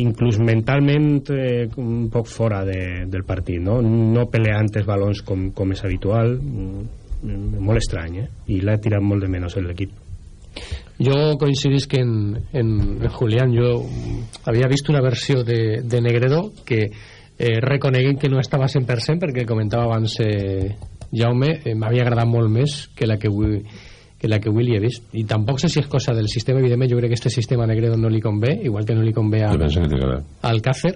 inclús mentalment eh, un poc fora de, del partit no, no peleant els balons com, com és habitual mm, molt estrany eh? i l'ha tirat molt de menys en l'equip. Jo coincidís que en, en, en Julián. Yo había visto una versió de, de Negredo que eh, reconeguent que no estava 100% perquè comentava abans eh, Jaume eh, m'havia agradat molt més que la que avui que la que li he vist. I tampoc sé si és cosa del sistema evidentment jo crec que este sistema Negredo no li convé igual que no li convé a, al Càcer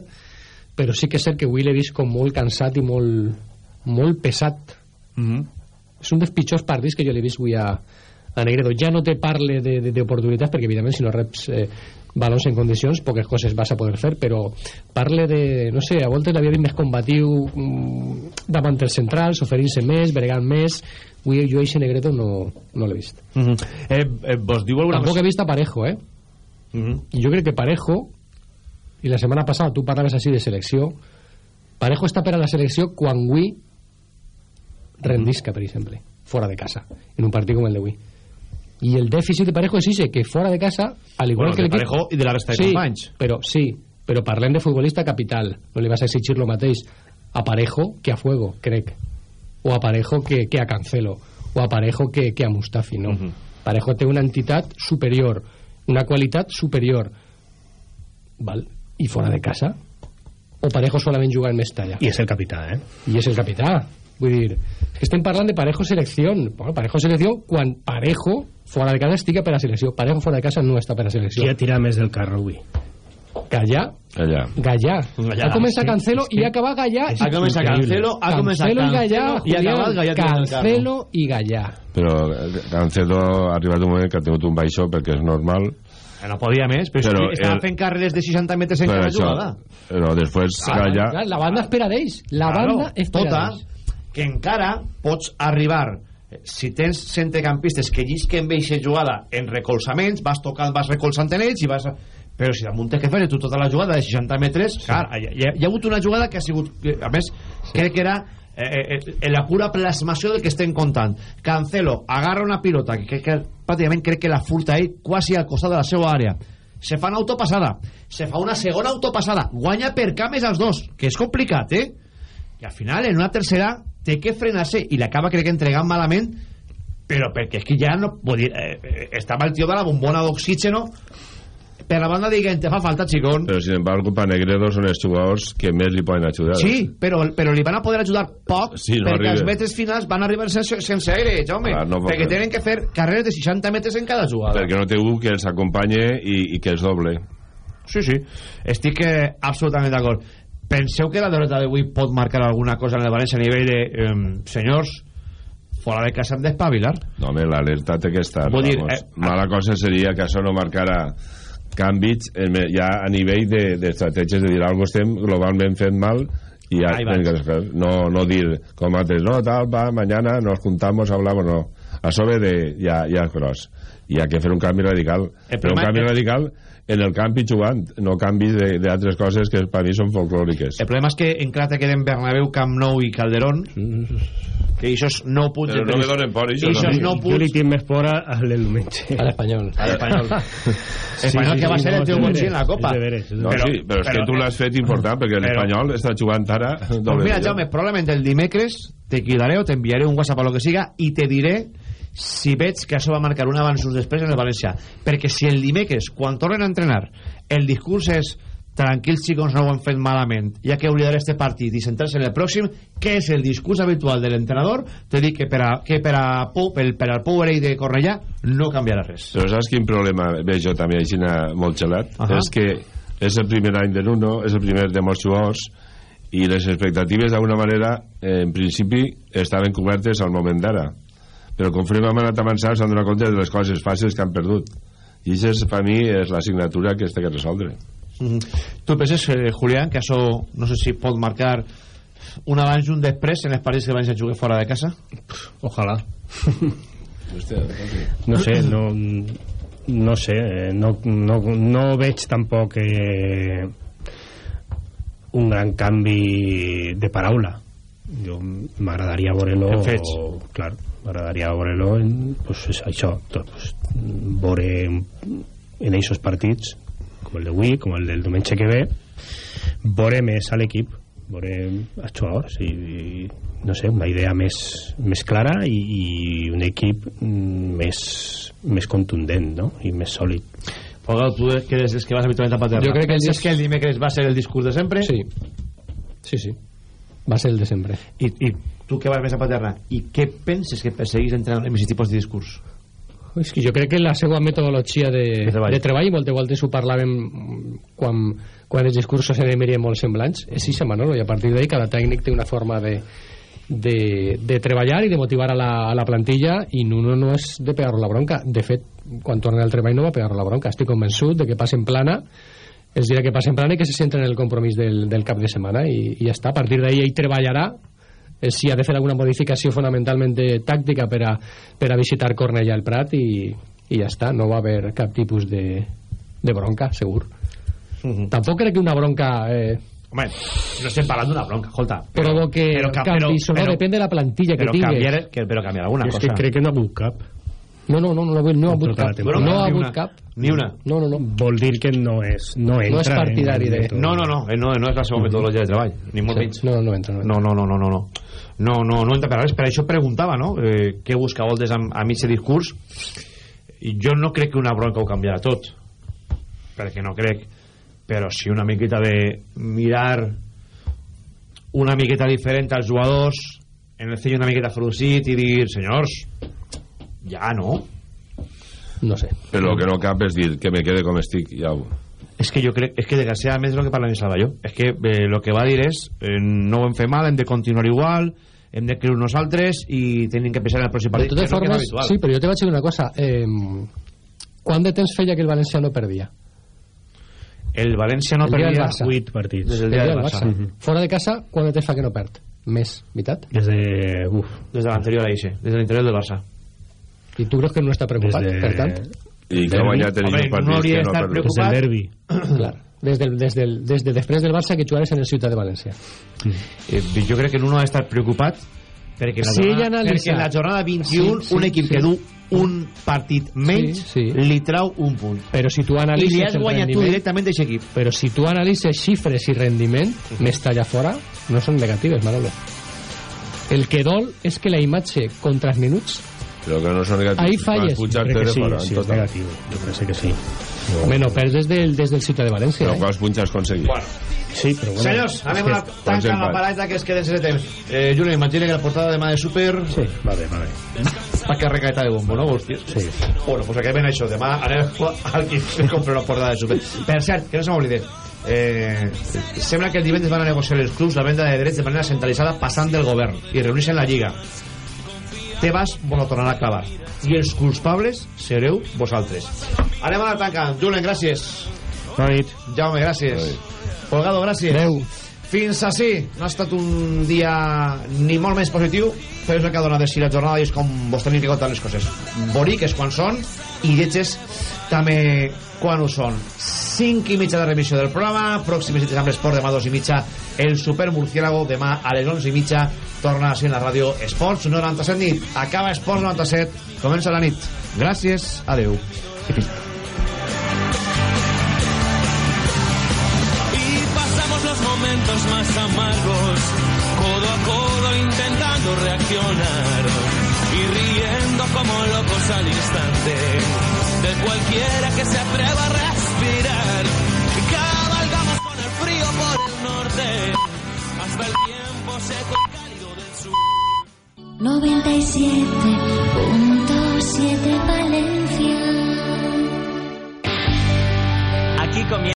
però sí que és cert que avui l'he vist com molt cansat i molt, molt pesat. Mm -hmm. és un dels pitjors partits que jo l'he vist avui a, a Negredo. Ja no te parle d'oportunitats perquè evidentment si no reps eh, balons en condicions poques coses vas a poder fer però parle de, no sé, a voltes l'havia vist més combatiu mm, davant els centrals oferint-se més, bregant més avui jo a Negredo no, no l'he vist mm -hmm. eh, eh, vos diu alguna tampoc he vist a Parejo eh? Mm -hmm. i jo crec que Parejo i la setmana passada tu parlaves així de selecció Parejo està per a la selecció quan avui rendisca, per exemple fora de casa, en un partit com el d'avui i el dèficit de Parejo és ese, que fora de casa al igual bueno, que de Parejo i de la resta de sí, companys però, sí, però parlem de futbolista capital no li vas a exigir lo mateix a Parejo que a Fuego, crec o a Parejo que, que a Cancelo o a Parejo que, que a Mustafi no? Uh -huh. Parejo té una entitat superior una qualitat superior val? i fora de casa o Parejo solament juga en Mestalla i és el capità eh? i és el capità vull dir, és que estem parlant de Parejo selecció bueno, Parejo selecció quan Parejo fora de casa estigui per a selecció. Parejo fora de casa no està per a selecció. Qui ha tirat més del carro avui? Gallà. Gallà. Gallà. Ha començat Cancelo i ha acabat Gallà ha començat Cancelo ha començat Cancelo. I Gallà i ha acabat Gallà Cancelo i Gallà. Però Cancelo ha arribat un moment que ha tingut un baixó perquè és normal. No podia més, però, però estava el... fent carreres de 60 metres en cada jugada però després ah, Gallà la banda espera d'ells la claro, banda espera tota, d'ells que encara pots arribar si tens centrecampistes que llisquen bé aquesta jugada en recolzaments, vas tocant, vas recolzant en ells i vas... Però si damunt tens que fer tu tota la jugada de 60 metres, sí. clar, hi, ha, hi ha hagut una jugada que ha sigut... A més, sí. crec que era eh, eh, la pura plasmació del que estem contant. Cancelo agarra una pilota que, que, que pràcticament crec que la furta ell quasi al costat de la seva àrea. Se fa una autopassada, se fa una segona autopassada, guanya per cames als dos, que és complicat, eh? I al final, en una tercera, té que frenar-se i l'acaba crec que entregant malament però perquè és que ja no dir, eh, eh, estava el tio de la bombona d'oxígeno per la banda diguent te fa falta xicón però sin embargo pa Negredo són els jugadors que més li poden ajudar sí, però, però li van a poder ajudar poc sí, no perquè arriba. els metres finals van arribar sense, sense aire Jaume, Clar, no perquè tenen que fer carreres de 60 metres en cada jugada. Perquè no té un que els acompanye i, i que els doble. Sí, sí, estic eh, absolutament d'acord. Penseu que la derrota d'avui pot marcar alguna cosa en el València a nivell de eh, senyors, fora de casa hem d'espavilar? no, home, l'alerta té que estar Vull dir, eh, mala cosa seria que això no marcara canvis en, ja a nivell de- d'estratègies de, de dir alguna estem globalment fent mal i ja, Ahí vas. no, no dir com altres, no, tal, va, mañana nos juntamos, hablamos, no. A sobre de, ja, ja és gros. I ha que fer un canvi radical. Però un canvi el- radical en el camp i jugant no canvis de- d'altres coses que per mi són folclòriques. El problema és que encara te queden Bernabéu, Camp Nou i Calderón que això no punts Però no me donen por, això, Ixos no. no jo li punts tinc més por al diumenge a l'Espanyol. A l'Espanyol. Espanyol que va ser el teu gonxí en la Copa. és és no, sí, però és que tu l'has fet important perquè l'Espanyol està jugant ara Doncs mira. Jaume, probablement el dimecres te cridaré o t'enviaré un WhatsApp o lo que siga i te diré si veig que això va marcar un abans o després en el València perquè si el dimecres, quan tornen a entrenar el discurs és tranquils xicos no ho han fet malament ha que oblidar este partit i centrar-se en el pròxim que és el discurs habitual de l'entrenador te dic que per a, que per a Pou, per, per al Powerade de Cornellà no canviarà res Però saps quin problema veig jo també així molt gelat? Ahà. És que és el primer any de Nuno, és el primer de molts jugadors i les expectatives d'alguna manera en principi estaven cobertes al moment d'ara però conforme hem anat avançant s'han donat compte de les coses fàcils que han perdut i això per mi és l'assignatura que es té que resoldre Mm. Tu penses, eh, Julián, que això no sé si pot marcar un abans i un després en els partits que van a jugar fora de casa? Ojalà. no sé, no, no sé, eh, no, no, no veig tampoc eh, un gran canvi de paraula. Jo m'agradaria veure-lo... En fets. Clar, m'agradaria veure-lo en, pues, és això, tot, pues, veure en aquests partits com el d'avui, com el del diumenge que ve veure més a l'equip veure els jugadors i, i no sé, una idea més, més clara i, i un equip mm, més, més contundent no? i més sòlid. Fogau, tu que des que vas habitualment a Paterna? Jo crec que el dis- que el dimecres va ser el discurs de sempre? Sí, sí, sí. Va ser el de sempre. I, i tu que vas més a Paterna i què penses que perseguís entrenant en aquest tipus de discurs? És que jo crec que la seva metodologia de, De treball. de treball, moltes voltes ho parlàvem quan, quan els discursos eren mirien molt semblants, és ixa, Manolo, i a partir d'ahí cada tècnic té una forma de, de, de treballar i de motivar a la, a la plantilla i Nuno no és de pegar la bronca. De fet, quan torna al treball no va pegar la bronca. Estic convençut de que passen plana els dirà que passen plana i que se centren en el compromís del, del cap de setmana i, i ja està. A partir d'ahí ell treballarà eh, si ha de fer alguna modificació fonamentalment tàctica per a, per a visitar Cornellà al Prat i, i ja està, no va haver cap tipus de, de bronca, segur tampoc crec que una bronca eh, Home, no estem parlant d'una bronca, escolta. provoque però ca- canvis o no, però- depèn de la plantilla que però tingues canviar, que, però canviar alguna és cosa. que crec que no ha hagut cap no, no, no, no, no, no ha hagut cap temporada. no ha hagut una. cap Ni una. no, no, no vol dir que no és no, entra No és partidari de-. No, no, no, eh, no, no és la seva metodologia de treball, ni molt Sí, menys. no, no entra, no entra. No, no, no, no, no, no. No, no, no entra per res. Per això preguntava, no? Eh, què busca Voltes amb, amb aquest discurs? I jo no crec que una bronca ho canviarà tot. Perquè no crec. Però sí una miqueta de mirar una miqueta diferent als jugadors, en el cell una miqueta frusit i dir, senyors, ja no. no sé però el que no cap és dir que me quede com estic au És que jo crec, és que desgraciadament és el que parla en Salvador. És que eh, lo que va dir és eh, no ho hem fet mal, hem de continuar igual, hem de creure nosaltres i tenim que pensar en el pròxim de partit. totes el que és formes, habitual. sí, però jo te vaig dir una cosa eh, quant de temps feia que el València no perdia? El València no El perdia Barça. 8 partits des del dia del Barça. Barça. Fora de casa, quant de temps fa que no perd? Més, veritat? des de uf, Des de l'anterior a Ixe, des de l'interior del Barça. I tu creus que no està preocupat, Des de- per tant? i que ha guanyat aquests no partits hauria que no ha perdut des del derbi Clar, des, del, des, del, des de després del Barça que jugares en el Ciutat de València. Eh, jo crec que no ha d'estar preocupat perquè, la Si ell jornada, analitza- perquè en la jornada 21 Sí, sí, un equip sí. que du un partit menys Sí, sí. li trau un punt. Però si tu I li analitzes has el guanyat tu directament d'aquest equip. però si tu analitzes xifres i rendiment, més allà fora, no són negatives, Manolo. El que dol és que la imatge contra els minuts però que no són negatius Ahí falles. Pujar crec que sí, sí, és total. negatiu jo crec que sí Home, no perds des del, des del Ciutat de València. però Eh? quants punts has aconseguit Bueno, sí, però bueno Senyors, anem a tancar la empats? paleta que es queden sense temps. Eh, Juli, imagina que la portada demà de Super... sí, va bé, va bé Està carregada de bombo, no, hòsties? sí. Bueno, pues acabem això. Demà anem al que se compra una portada de Super. Per cert, que no se m'oblide. Eh, sembla que el divendres van a negociar els clubs la venda de drets de manera centralitzada passant del govern i reunir-se en la Lliga. Tebas vos la tornarà a clavar. I els culpables sereu vosaltres. Anem a la tanca. Julen, gràcies. Bona nit. Jaume, gràcies. Polgado, gràcies. Adeu. Fins així. No ha estat un dia ni molt més positiu, però és el que ha donat de si la jornada i és com vos teniu que contar les coses. Boniques quan són i lletges també quan ho són. 5 i mitja de remissió del programa, pròximes cites amb l'esport demà 2 i mitja, el Super Murciélago demà a les 11 i mitja, torna a ser en la ràdio Esports 97 nit. Acaba Esports 97, comença la nit. Gràcies, adeu. y pasamos los momentos más amargos codo a codo intentando reaccionar y riendo como locos al instante de cualquiera que se atreva a respirar. Cabalgamos con el frío por el norte, hasta el tiempo seco y cálido del sur. 97.7 Valencia. Aquí comienza.